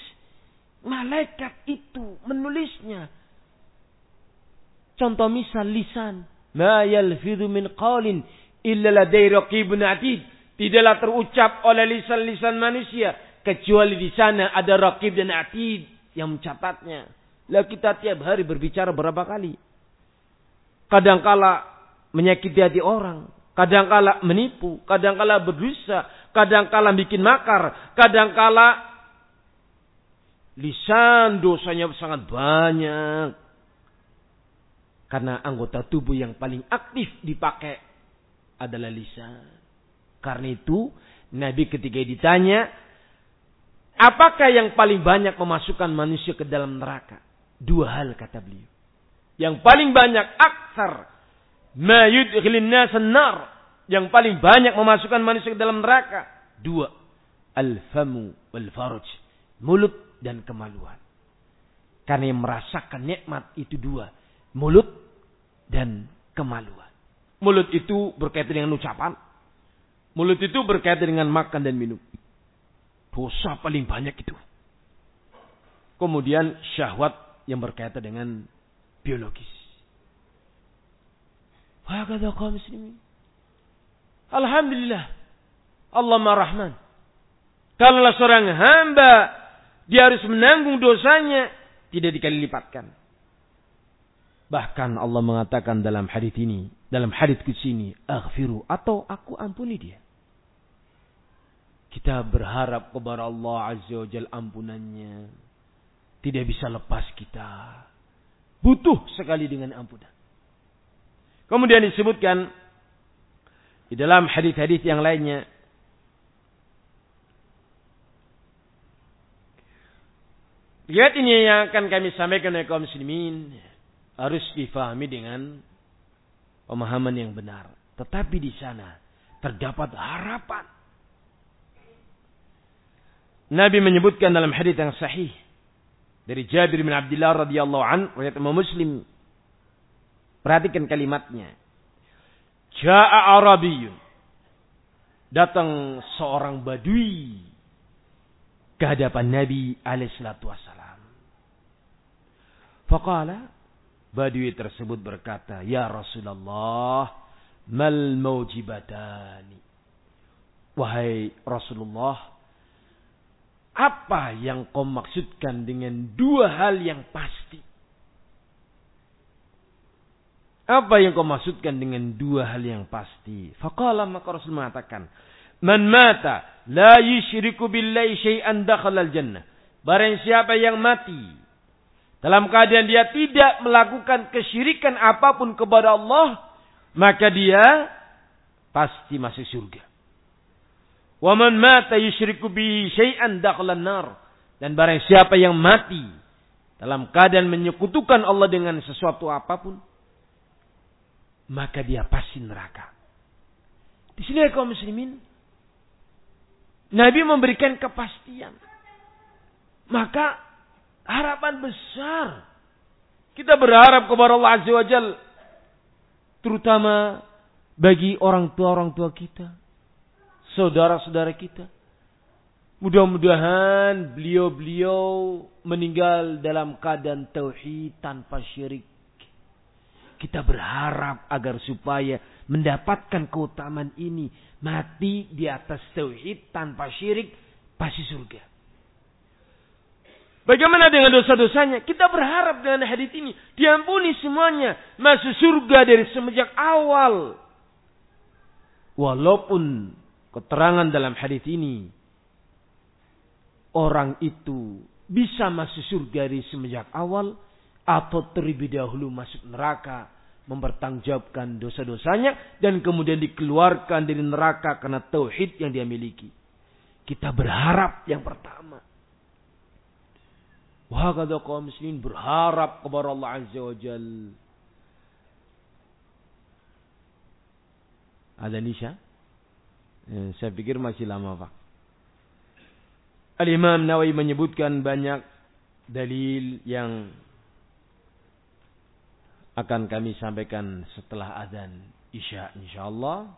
Malaikat itu menulisnya. Contoh misal lisan. Ma yalfidhu min qawlin illa ladai raqibun atid. Tidaklah terucap oleh lisan-lisan manusia. Kecuali di sana ada raqib dan atid yang mencatatnya. Lah kita tiap hari berbicara berapa kali? Kadangkala menyakiti hati orang. Kadangkala menipu. Kadangkala berdosa. Kadangkala bikin makar. Kadangkala lisan dosanya sangat banyak. Karena anggota tubuh yang paling aktif dipakai adalah lisan. Karena itu Nabi ketika ditanya, apakah yang paling banyak memasukkan manusia ke dalam neraka? Dua hal kata beliau. Yang paling banyak aksar ma yudkhilin nar. Yang paling banyak memasukkan manusia ke dalam neraka. Dua. Al-famu wal farj. Mulut dan kemaluan. Karena yang merasakan nikmat itu dua. Mulut dan kemaluan. Mulut itu berkaitan dengan ucapan. Mulut itu berkaitan dengan makan dan minum. Dosa paling banyak itu. Kemudian syahwat yang berkaitan dengan biologis. Alhamdulillah. Allah Rahman. Kalau seorang hamba dia harus menanggung dosanya tidak dikali lipatkan. Bahkan Allah mengatakan dalam hadis ini, dalam hadis ini, aghfiru atau aku ampuni dia. Kita berharap kepada Allah Azza wa Jal ampunannya. Tidak bisa lepas kita. Butuh sekali dengan ampunan. Kemudian disebutkan di dalam hadis-hadis yang lainnya Lihat ini yang akan kami sampaikan oleh kaum muslimin harus difahami dengan pemahaman yang benar. Tetapi di sana terdapat harapan. Nabi menyebutkan dalam hadis yang sahih dari Jabir bin Abdullah radhiyallahu an riwayat Imam Muslim. Perhatikan kalimatnya. Ja'a Arabiyyun. Datang seorang badui ke hadapan Nabi alaihi salatu wasalam. Faqala Badui tersebut berkata, Ya Rasulullah, mal maujibatani. Wahai Rasulullah, apa yang kau maksudkan dengan dua hal yang pasti? Apa yang kau maksudkan dengan dua hal yang pasti? Faqala maka Rasul mengatakan, Man mata la yushriku billahi syai'an dakhala al-jannah. Barang siapa yang mati dalam keadaan dia tidak melakukan kesyirikan apa pun kepada Allah, maka dia pasti masuk surga. Wa man mata yusyriku bi syai'an dakhalan nar. Dan barang siapa yang mati dalam keadaan menyekutukan Allah dengan sesuatu apa pun, maka dia pasti neraka. Di sini kaum muslimin, Nabi memberikan kepastian. Maka Harapan besar. Kita berharap kepada Allah Azza wa Jal. Terutama bagi orang tua-orang tua kita. Saudara-saudara kita. Mudah-mudahan beliau-beliau meninggal dalam keadaan tauhid tanpa syirik. Kita berharap agar supaya mendapatkan keutamaan ini. Mati di atas tauhid tanpa syirik. Pasti surga. Bagaimana dengan dosa-dosanya? Kita berharap dengan hadis ini diampuni semuanya, masuk surga dari semenjak awal. Walaupun keterangan dalam hadis ini orang itu bisa masuk surga dari semenjak awal atau terlebih dahulu masuk neraka mempertanggungjawabkan dosa-dosanya dan kemudian dikeluarkan dari neraka karena tauhid yang dia miliki. Kita berharap yang pertama Wahakada kaum muslimin berharap kepada Allah Azza wa Jal. Ada Nisha? Eh, saya pikir masih lama Pak. Al-Imam Nawawi menyebutkan banyak dalil yang akan kami sampaikan setelah azan Isya insyaallah.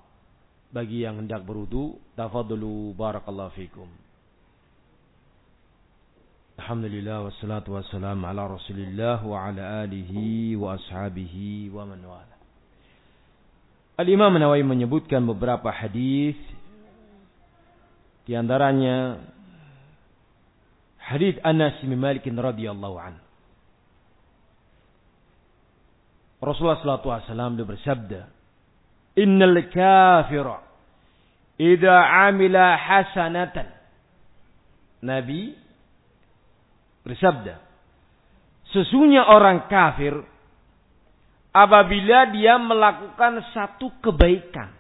Bagi yang hendak berwudu tafadhalu barakallahu fikum. Alhamdulillah wassalatu wassalamu ala Rasulillah wa ala alihi wa ashabihi wa man wala. Al-Imam Nawawi menyebutkan beberapa hadis di antaranya hadis Anas bin Malik radhiyallahu anhu Rasulullah sallallahu alaihi wasallam bersabda, "Innal kafira idza amila hasanatan." Nabi bersabda, sesungguhnya orang kafir apabila dia melakukan satu kebaikan,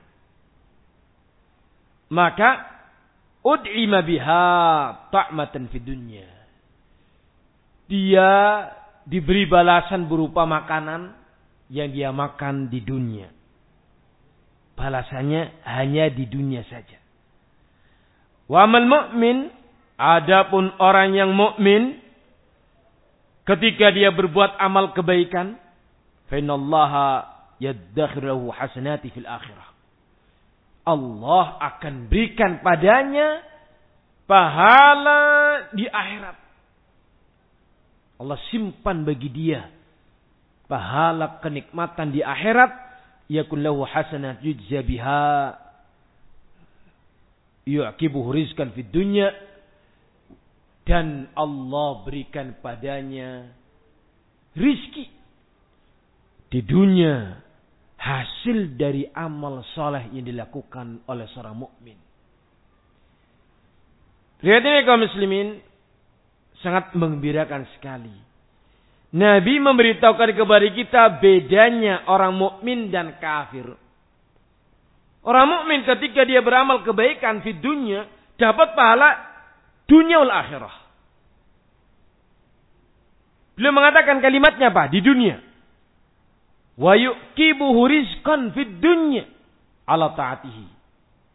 maka ud'ima biha ta'matan fid dunya. Dia diberi balasan berupa makanan yang dia makan di dunia. Balasannya hanya di dunia saja. Wa amal mu'min, adapun orang yang mukmin ketika dia berbuat amal kebaikan, fa innallaha yaddakhiruhu hasanati fil akhirah. Allah akan berikan padanya pahala di akhirat. Allah simpan bagi dia pahala kenikmatan di akhirat. Yakun lahu hasanat yujza biha. Yu'kibuhu rizkan fid dunya. Dan Allah berikan padanya rizki di dunia hasil dari amal soleh yang dilakukan oleh seorang mukmin. Lihat ini kaum muslimin sangat mengembirakan sekali. Nabi memberitahukan kepada kita bedanya orang mukmin dan kafir. Orang mukmin ketika dia beramal kebaikan di dunia dapat pahala dunia wal akhirah. Beliau mengatakan kalimatnya apa? Di dunia. Wa yu'kibuhu rizqan fid dunya ala ta'atihi.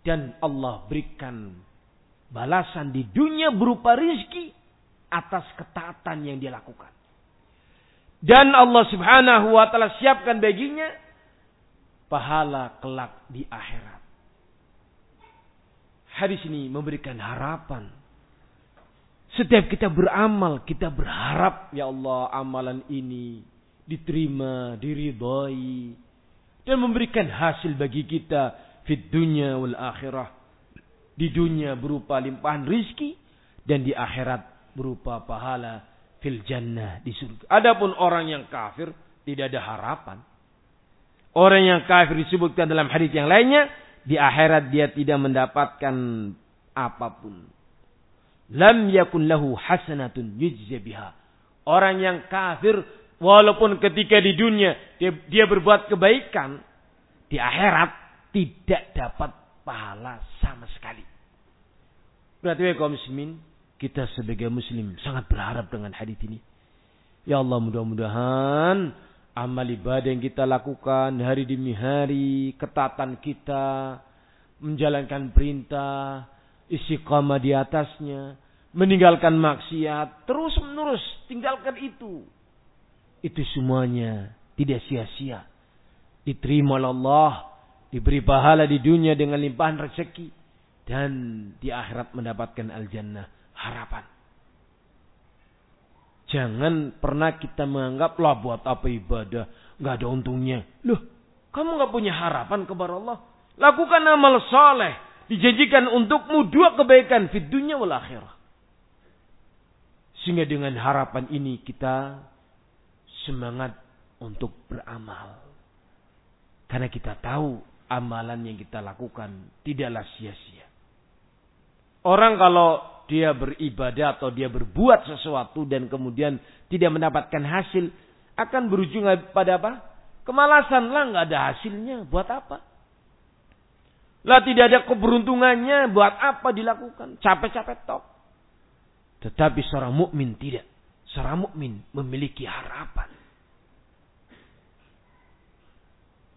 Dan Allah berikan balasan di dunia berupa rizki atas ketaatan yang dia lakukan. Dan Allah subhanahu wa ta'ala siapkan baginya pahala kelak di akhirat. Hadis ini memberikan harapan. Setiap kita beramal, kita berharap, ya Allah, amalan ini diterima, diridhai, dan memberikan hasil bagi kita fit dunya wal akhirah. Di dunia berupa limpahan rizki, dan di akhirat berupa pahala fil jannah di surga. Adapun orang yang kafir tidak ada harapan. Orang yang kafir disebutkan dalam hadis yang lainnya di akhirat dia tidak mendapatkan apa pun. Lam yakun lahu hasanatun yujza. Orang yang kafir walaupun ketika di dunia dia, dia berbuat kebaikan di akhirat tidak dapat pahala sama sekali. Berarti kaum muslimin kita sebagai muslim sangat berharap dengan hadis ini. Ya Allah mudah-mudahan amal ibadah yang kita lakukan hari demi hari, ketatan kita, menjalankan perintah, istiqamah di atasnya, meninggalkan maksiat, terus menerus tinggalkan itu. Itu semuanya tidak sia-sia. Diterima Allah, diberi pahala di dunia dengan limpahan rezeki dan di akhirat mendapatkan al-jannah harapan. Jangan pernah kita menganggap lah buat apa ibadah. Nggak ada untungnya. Loh, kamu nggak punya harapan kepada Allah. Lakukan amal soleh. Dijanjikan untukmu dua kebaikan. Di dunia wal akhirah. Sehingga dengan harapan ini kita semangat untuk beramal. Karena kita tahu amalan yang kita lakukan tidaklah sia-sia. Orang kalau dia beribadah atau dia berbuat sesuatu dan kemudian tidak mendapatkan hasil akan berujung pada apa? Kemalasan lah nggak ada hasilnya. Buat apa? Lah tidak ada keberuntungannya. Buat apa dilakukan? Capek-capek top. Tetapi seorang mukmin tidak. Seorang mukmin memiliki harapan.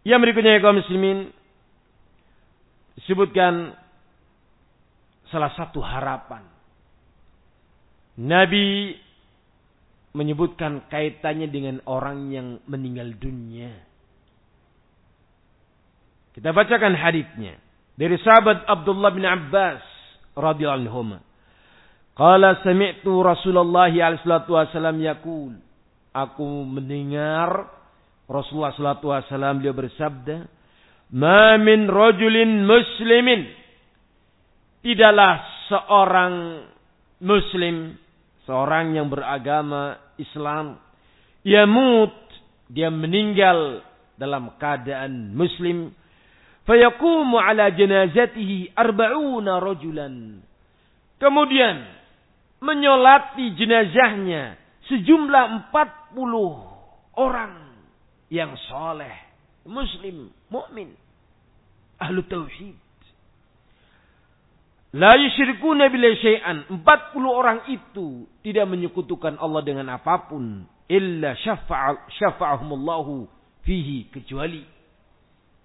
Yang berikutnya ya kaum muslimin disebutkan salah satu harapan Nabi menyebutkan kaitannya dengan orang yang meninggal dunia. Kita bacakan hadisnya dari sahabat Abdullah bin Abbas radhiyallahu anhu. Qala sami'tu Rasulullah salatu wasallam yaqul. Aku mendengar Rasulullah sallallahu wasallam dia bersabda, "Ma min rajulin muslimin" Tidaklah seorang muslim, seorang yang beragama Islam, yamut, dia meninggal dalam keadaan muslim, fayaqumu ala janazatihi arba'una rajulan. Kemudian menyolati jenazahnya sejumlah 40 orang yang soleh, muslim, mukmin, ahlu tauhid. La yusyrikuna billahi syai'an. 40 orang itu tidak menyekutukan Allah dengan apa pun illa syafa'ahumullahu fihi kecuali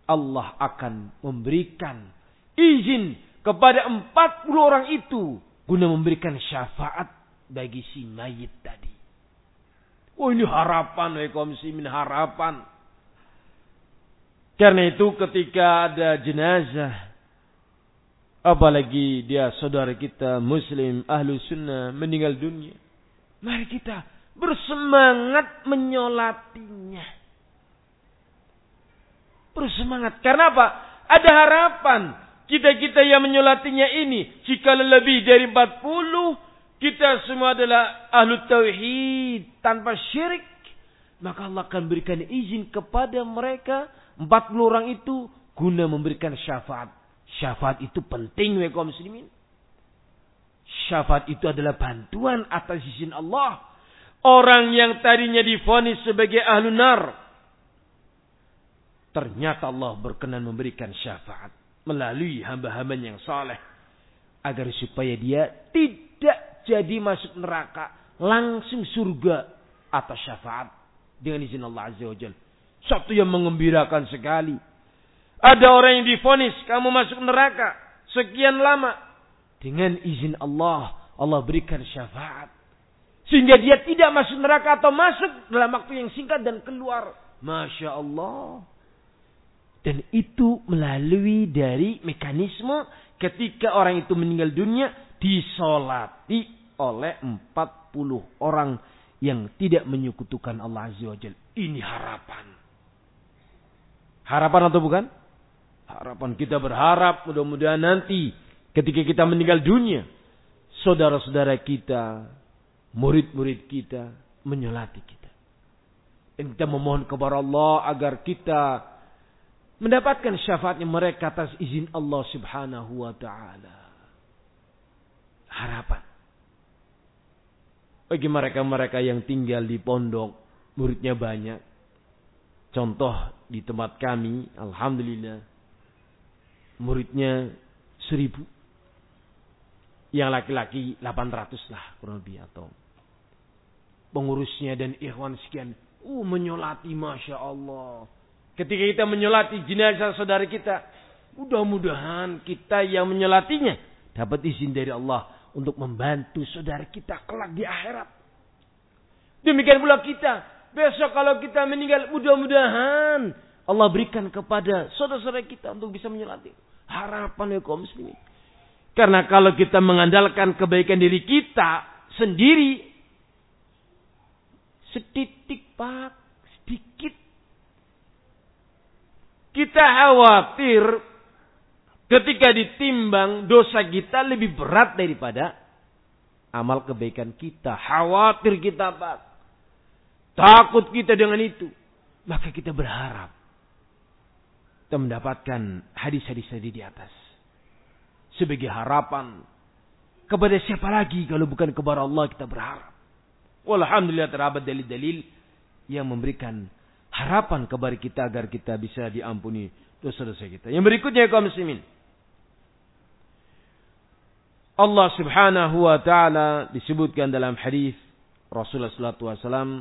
Allah akan memberikan izin kepada 40 orang itu guna memberikan syafaat bagi si mayit tadi. Oh ini harapan, kaum harapan. Karena itu ketika ada jenazah Apalagi dia saudara kita muslim ahlu sunnah meninggal dunia. Mari kita bersemangat menyolatinya. Bersemangat. Karena apa? Ada harapan. Kita-kita yang menyolatinya ini. Jika lebih dari 40. Kita semua adalah ahlu tauhid. Tanpa syirik. Maka Allah akan berikan izin kepada mereka. 40 orang itu. Guna memberikan syafaat Syafaat itu penting kaum muslimin. Syafaat itu adalah bantuan atas izin Allah. Orang yang tadinya difonis sebagai ahlu nar. Ternyata Allah berkenan memberikan syafaat. Melalui hamba-hamba yang saleh. Agar supaya dia tidak jadi masuk neraka. Langsung surga atas syafaat. Dengan izin Allah Azza wa Jal. Satu yang mengembirakan sekali. Ada orang yang difonis kamu masuk neraka sekian lama dengan izin Allah Allah berikan syafaat sehingga dia tidak masuk neraka atau masuk dalam waktu yang singkat dan keluar masya Allah dan itu melalui dari mekanisme ketika orang itu meninggal dunia disolati oleh 40 orang yang tidak menyekutukan Allah Azza wa Jalla. Ini harapan. Harapan atau bukan? Harapan kita berharap mudah-mudahan nanti ketika kita meninggal dunia, saudara-saudara kita, murid-murid kita menyolati kita. Dan kita memohon kepada Allah agar kita mendapatkan syafaatnya mereka atas izin Allah subhanahu wa ta'ala. Harapan. Bagi mereka-mereka yang tinggal di pondok, muridnya banyak. Contoh di tempat kami, Alhamdulillah muridnya seribu. Yang laki-laki 800 lah kurang lebih atau pengurusnya dan ikhwan sekian. Uh menyolati Masya Allah. Ketika kita menyolati jenazah saudara kita. Mudah-mudahan kita yang menyolatinya. Dapat izin dari Allah. Untuk membantu saudara kita kelak di akhirat. Demikian pula kita. Besok kalau kita meninggal mudah-mudahan. Allah berikan kepada saudara-saudara kita untuk bisa menyolati harapan ya kaum muslimin. Karena kalau kita mengandalkan kebaikan diri kita sendiri, setitik pak, sedikit. Kita khawatir ketika ditimbang dosa kita lebih berat daripada amal kebaikan kita. Khawatir kita pak. Takut kita dengan itu. Maka kita berharap kita mendapatkan hadis-hadis tadi di atas. Sebagai harapan. Kepada siapa lagi kalau bukan kepada Allah kita berharap. Walhamdulillah terdapat dalil-dalil yang memberikan harapan kepada kita agar kita bisa diampuni dosa-dosa kita. Yang berikutnya kaum muslimin. Allah Subhanahu wa taala disebutkan dalam hadis Rasulullah sallallahu alaihi wasallam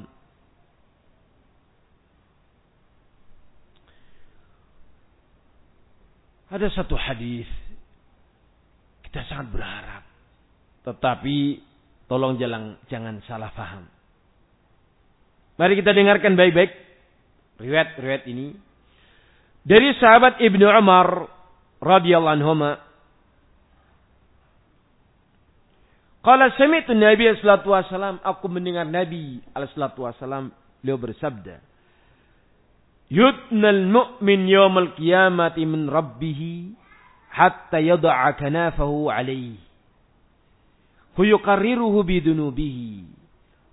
Ada satu hadis kita sangat berharap, tetapi tolong jangan jangan salah faham. Mari kita dengarkan baik-baik riwayat-riwayat ini. Dari sahabat Ibnu Umar radhiyallahu anhu Qala sami'tu Nabi sallallahu alaihi wasallam aku mendengar Nabi sallallahu alaihi wasallam beliau bersabda Yudnal mu'min yawmal qiyamati min rabbih hatta yada'a kanafahu alaihi fayuqarriruhu bidunubihi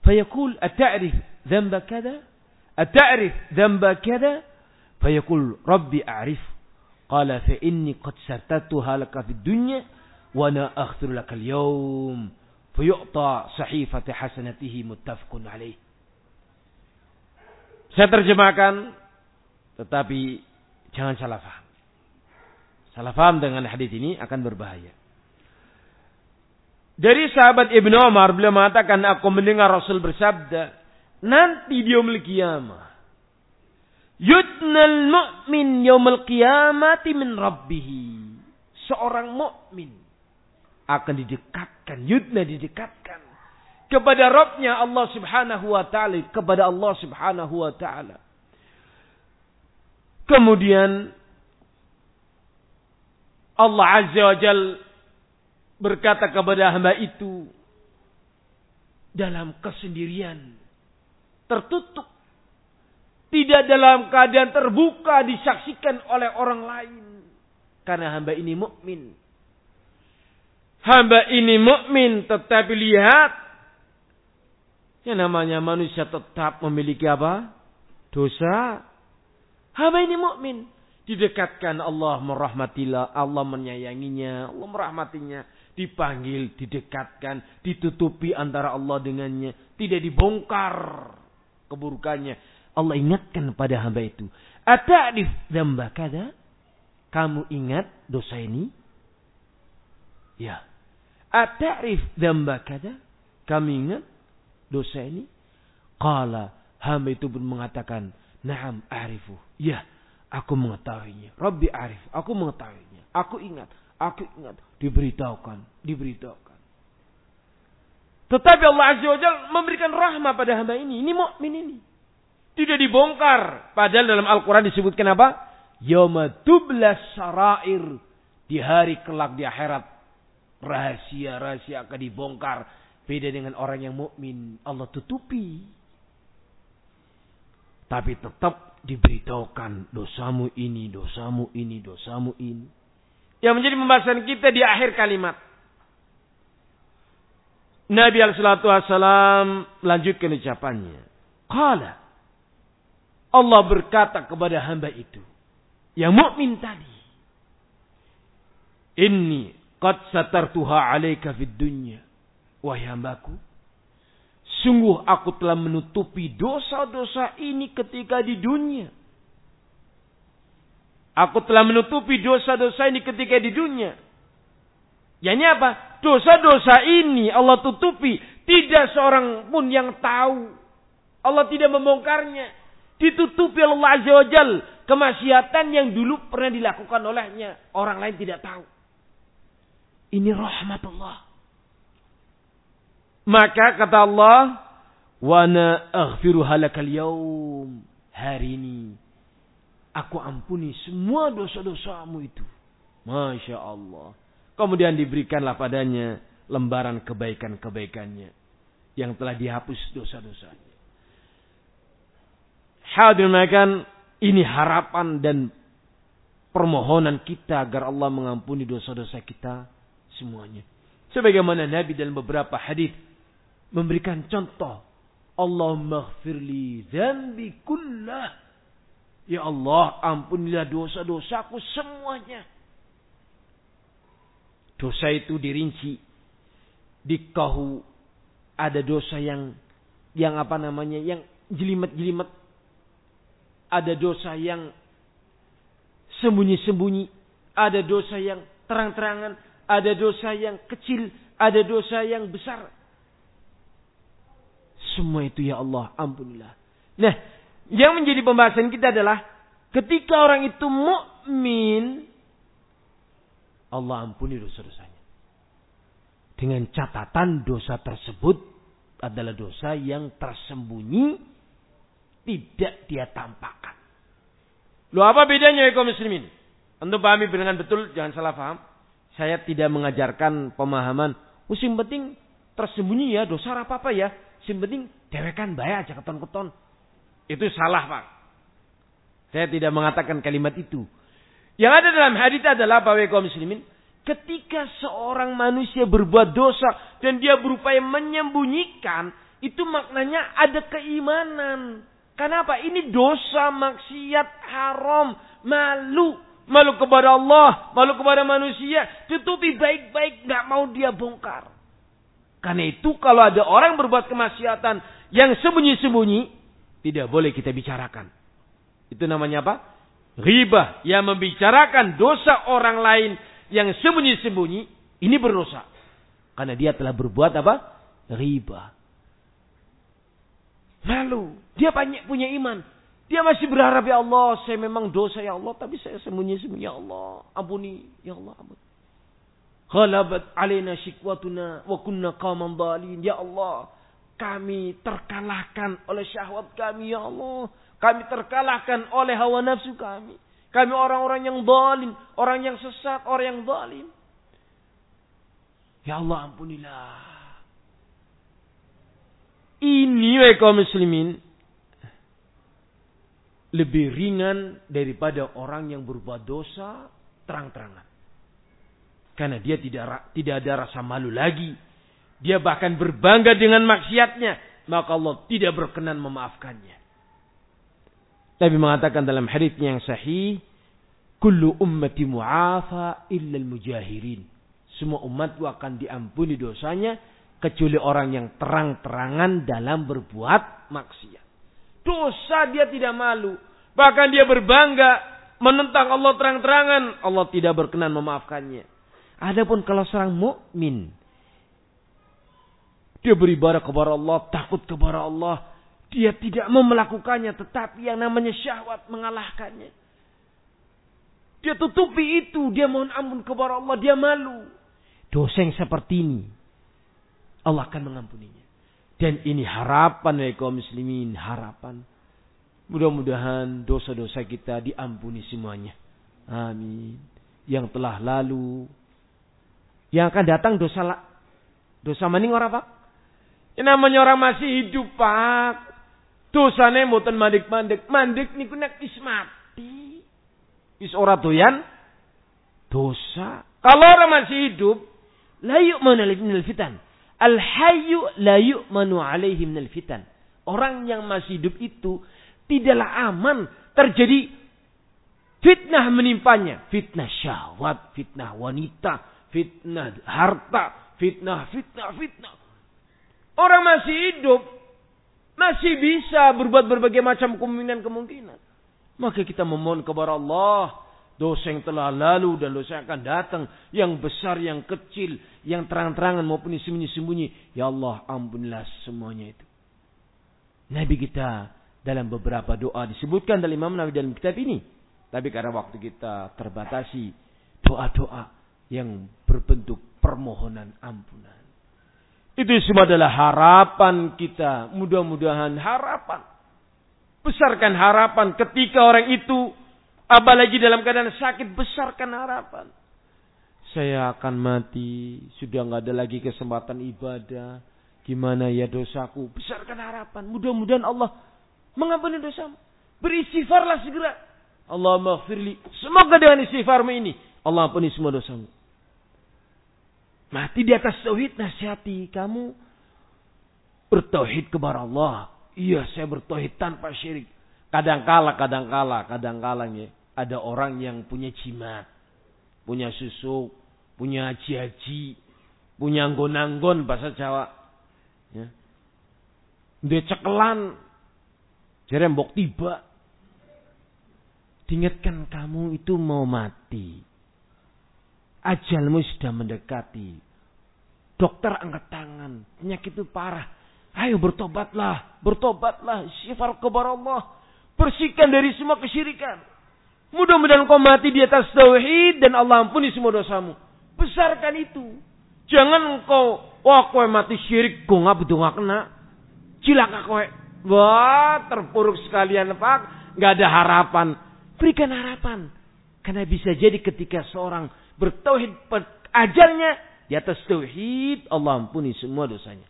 fayaqul ata'rif dhanba kada kada fayaqul rabbi a'rif qala fa inni qad satatuha laka fid dunya wa ana aghfir laka al-yawm fayu'ta sahifati hasanatihi muttafaqun alaih. Saya terjemahkan tetapi jangan salah paham. Salah paham dengan hadis ini akan berbahaya. Dari sahabat Ibnu Umar beliau mengatakan aku mendengar Rasul bersabda, nanti di yaumul qiyamah yudnal mu'min yaumul qiyamati min rabbih. Seorang mukmin akan didekatkan, yudna didekatkan kepada Rabbnya Allah subhanahu wa ta'ala, kepada Allah subhanahu wa ta'ala. Kemudian Allah azza wa jal berkata kepada hamba itu dalam kesendirian, tertutup, tidak dalam keadaan terbuka disaksikan oleh orang lain. Karena hamba ini mukmin. Hamba ini mukmin tetapi lihat. Yang namanya manusia tetap memiliki apa? Dosa. Hamba ini mukmin. Didekatkan Allah merahmatilah, Allah menyayanginya, Allah merahmatinya, dipanggil, didekatkan, ditutupi antara Allah dengannya, tidak dibongkar keburukannya. Allah ingatkan pada hamba itu. Ata'rif dzamba kada? Kamu ingat dosa ini? Ya. Ata'rif damba kada? Kami ingat dosa ini? Qala hamba itu pun mengatakan, Naam a'rifu. Ya, aku mengetahuinya. Rabbi a'rif. Aku mengetahuinya. Aku ingat. Aku ingat. Diberitahukan. Diberitahukan. Tetapi Allah Azza wa Jal memberikan rahmah pada hamba ini. Ini mukmin ini. Tidak dibongkar. Padahal dalam Al-Quran disebutkan apa? Yawma tublas sarair. Di hari kelak di akhirat rahasia-rahasia akan dibongkar. Beda dengan orang yang mukmin, Allah tutupi. Tapi tetap diberitahukan dosamu ini, dosamu ini, dosamu ini. Yang menjadi pembahasan kita di akhir kalimat. Nabi Alaihissalam melanjutkan ucapannya. Kala Allah berkata kepada hamba itu. Yang mukmin tadi. Ini Qad satartuha alaika fid dunya. Wahai hambaku. Sungguh aku telah menutupi dosa-dosa ini ketika di dunia. Aku telah menutupi dosa-dosa ini ketika di dunia. Ya ini apa? Dosa-dosa ini Allah tutupi. Tidak seorang pun yang tahu. Allah tidak membongkarnya. Ditutupi Allah Azza wa Jal. Kemaksiatan yang dulu pernah dilakukan olehnya. Orang lain tidak tahu. Ini rahmat Allah. Maka kata Allah, "Wa na aghfiru halakal yaum." Hari ini aku ampuni semua dosa-dosamu itu. Masya Allah. Kemudian diberikanlah padanya lembaran kebaikan-kebaikannya yang telah dihapus dosa-dosanya. Hadirin makan ini harapan dan permohonan kita agar Allah mengampuni dosa-dosa kita semuanya. Sebagaimana Nabi dalam beberapa hadis memberikan contoh. Allahumma ghafirli dzambi kullah. Ya Allah, ampunilah dosa-dosaku semuanya. Dosa itu dirinci. Dikahu ada dosa yang yang apa namanya? yang jelimet-jelimet. Ada dosa yang sembunyi-sembunyi. Ada dosa yang terang-terangan ada dosa yang kecil, ada dosa yang besar. Semua itu ya Allah, ampunilah. Nah, yang menjadi pembahasan kita adalah ketika orang itu mukmin, Allah ampuni dosa-dosanya. Dengan catatan dosa tersebut adalah dosa yang tersembunyi tidak dia tampakkan. Lu apa bedanya ya muslimin? Untuk pahami dengan betul, jangan salah paham. Saya tidak mengajarkan pemahaman, musim oh, penting tersembunyi ya, dosa apa-apa ya. Sim penting dewekan bayar aja keton-keton. Itu salah pak. Saya tidak mengatakan kalimat itu. Yang ada dalam hadis adalah bahwa kaum muslimin, ketika seorang manusia berbuat dosa dan dia berupaya menyembunyikan, itu maknanya ada keimanan. Kenapa? Ini dosa, maksiat, haram, malu. Malu kepada Allah, malu kepada manusia. Tutupi baik-baik, nggak mau dia bongkar. Karena itu kalau ada orang berbuat kemaksiatan yang sembunyi-sembunyi, tidak boleh kita bicarakan. Itu namanya apa? Ribah yang membicarakan dosa orang lain yang sembunyi-sembunyi, ini berdosa. Karena dia telah berbuat apa? Riba. Lalu dia banyak punya iman. Dia masih berharap ya Allah, saya memang dosa ya Allah, tapi saya sembunyi-sembunyi ya Allah, ampuni ya Allah, ampuni. Ghalabat alaina syikwatuna wa kunna qauman dhalin. Ya Allah, kami terkalahkan oleh syahwat kami ya Allah. Kami terkalahkan oleh hawa nafsu kami. Kami orang-orang yang zalim, orang yang sesat, orang yang zalim. Ya Allah ampunilah. Ini wahai muslimin lebih ringan daripada orang yang berbuat dosa terang-terangan. Karena dia tidak tidak ada rasa malu lagi. Dia bahkan berbangga dengan maksiatnya, maka Allah tidak berkenan memaafkannya. Nabi mengatakan dalam hadis yang sahih, "Kullu ummati mu'afa illa al-mujahirin." Semua umatku akan diampuni dosanya kecuali orang yang terang-terangan dalam berbuat maksiat. Dosa dia tidak malu, bahkan dia berbangga menentang Allah terang-terangan, Allah tidak berkenan memaafkannya. Adapun kalau seorang mukmin dia beribadah kepada Allah, takut kepada Allah, dia tidak mau melakukannya, tetapi yang namanya syahwat mengalahkannya. Dia tutupi itu, dia mohon ampun kepada Allah, dia malu. Dosa yang seperti ini, Allah akan mengampuninya. Dan ini harapan dari kaum muslimin, harapan. Mudah-mudahan dosa-dosa kita diampuni semuanya. Amin. Yang telah lalu. Yang akan datang dosa dosa maning orang pak? Ini namanya orang masih hidup pak. Dosane mboten mandik-mandik. Mandik niku nek wis mati. Wis ora doyan dosa. Kalau orang masih hidup, la yu'manu minal fitan. Al hayyu la yu'manu alaihi minal fitan. Orang yang masih hidup itu tidaklah aman terjadi fitnah menimpanya. Fitnah syahwat, fitnah wanita, fitnah harta, fitnah, fitnah, fitnah. Orang masih hidup masih bisa berbuat berbagai macam kemungkinan-kemungkinan. Maka kita memohon kepada Allah. Dosa yang telah lalu dan dosa yang akan datang. Yang besar, yang kecil. Yang terang-terangan maupun sembunyi-sembunyi. Ya Allah ampunilah semuanya itu. Nabi kita dalam beberapa doa disebutkan dalam Imam Nabi dalam kitab ini. Tapi karena waktu kita terbatasi. Doa-doa yang berbentuk permohonan ampunan. Itu semua adalah harapan kita. Mudah-mudahan harapan. Besarkan harapan ketika orang itu apalagi dalam keadaan sakit besarkan harapan. Saya akan mati, sudah nggak ada lagi kesempatan ibadah. Gimana ya dosaku? Besarkan harapan. Mudah-mudahan Allah mengampuni dosamu. Beristighfarlah segera. Allah maghfirli. Semoga dengan istighfarmu ini Allah ampuni semua dosamu. Mati di atas tauhid nasihati kamu bertauhid kepada Allah. Iya, saya bertauhid tanpa syirik. Kadang-kala, kadang-kala, kadang-kala ada orang yang punya jimat, punya susu, punya haji-haji, punya anggon-anggon bahasa Jawa. Ya. Dia cekelan, jerembok tiba. Diingatkan kamu itu mau mati. Ajalmu sudah mendekati. Dokter angkat tangan. Penyakit itu parah. Ayo bertobatlah. Bertobatlah. Sifar kepada Allah. Bersihkan dari semua kesyirikan. Mudah-mudahan kau mati di atas tauhid dan Allah ampuni semua dosamu. Besarkan itu. Jangan engkau, wah kau mati syirik, kau nggak betul nggak kena. Cilaka kau. Wah, terpuruk sekalian Pak. Nggak ada harapan. Berikan harapan. Karena bisa jadi ketika seorang bertauhid ajalnya di atas tauhid, Allah ampuni semua dosanya.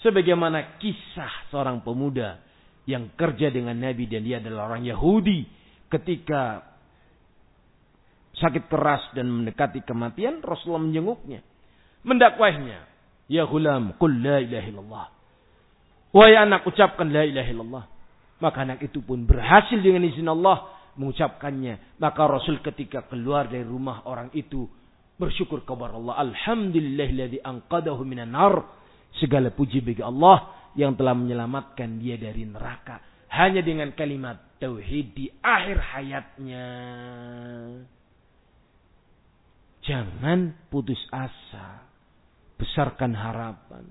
Sebagaimana kisah seorang pemuda yang kerja dengan Nabi dan dia adalah orang Yahudi ketika sakit keras dan mendekati kematian, Rasulullah menjenguknya. Mendakwahnya. Ya hulam, qul la ilaha illallah. Wahai anak, ucapkan la ilaha illallah. Maka anak itu pun berhasil dengan izin Allah mengucapkannya. Maka Rasul ketika keluar dari rumah orang itu bersyukur kepada Allah. Alhamdulillahilladzi anqadahu minan nar. Segala puji bagi Allah yang telah menyelamatkan dia dari neraka. Hanya dengan kalimat tauhid di akhir hayatnya. Jangan putus asa. Besarkan harapan.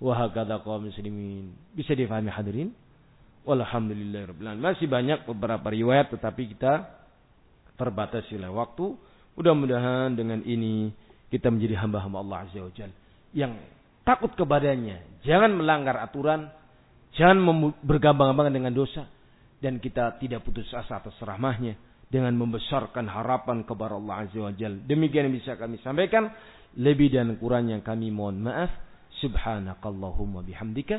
Wahakata kaum muslimin. Bisa difahami hadirin? Walhamdulillah Masih banyak beberapa riwayat tetapi kita terbatas oleh waktu. Mudah-mudahan dengan ini kita menjadi hamba-hamba Allah Azza wa Jal. Yang takut kepadanya. Jangan melanggar aturan. Jangan bergabung-gabungan dengan dosa. Dan kita tidak putus asa atas rahmahnya. Dengan membesarkan harapan kepada Allah Azza wa Jal. Demikian yang bisa kami sampaikan. Lebih dan yang kami mohon maaf. Subhanakallahumma bihamdika.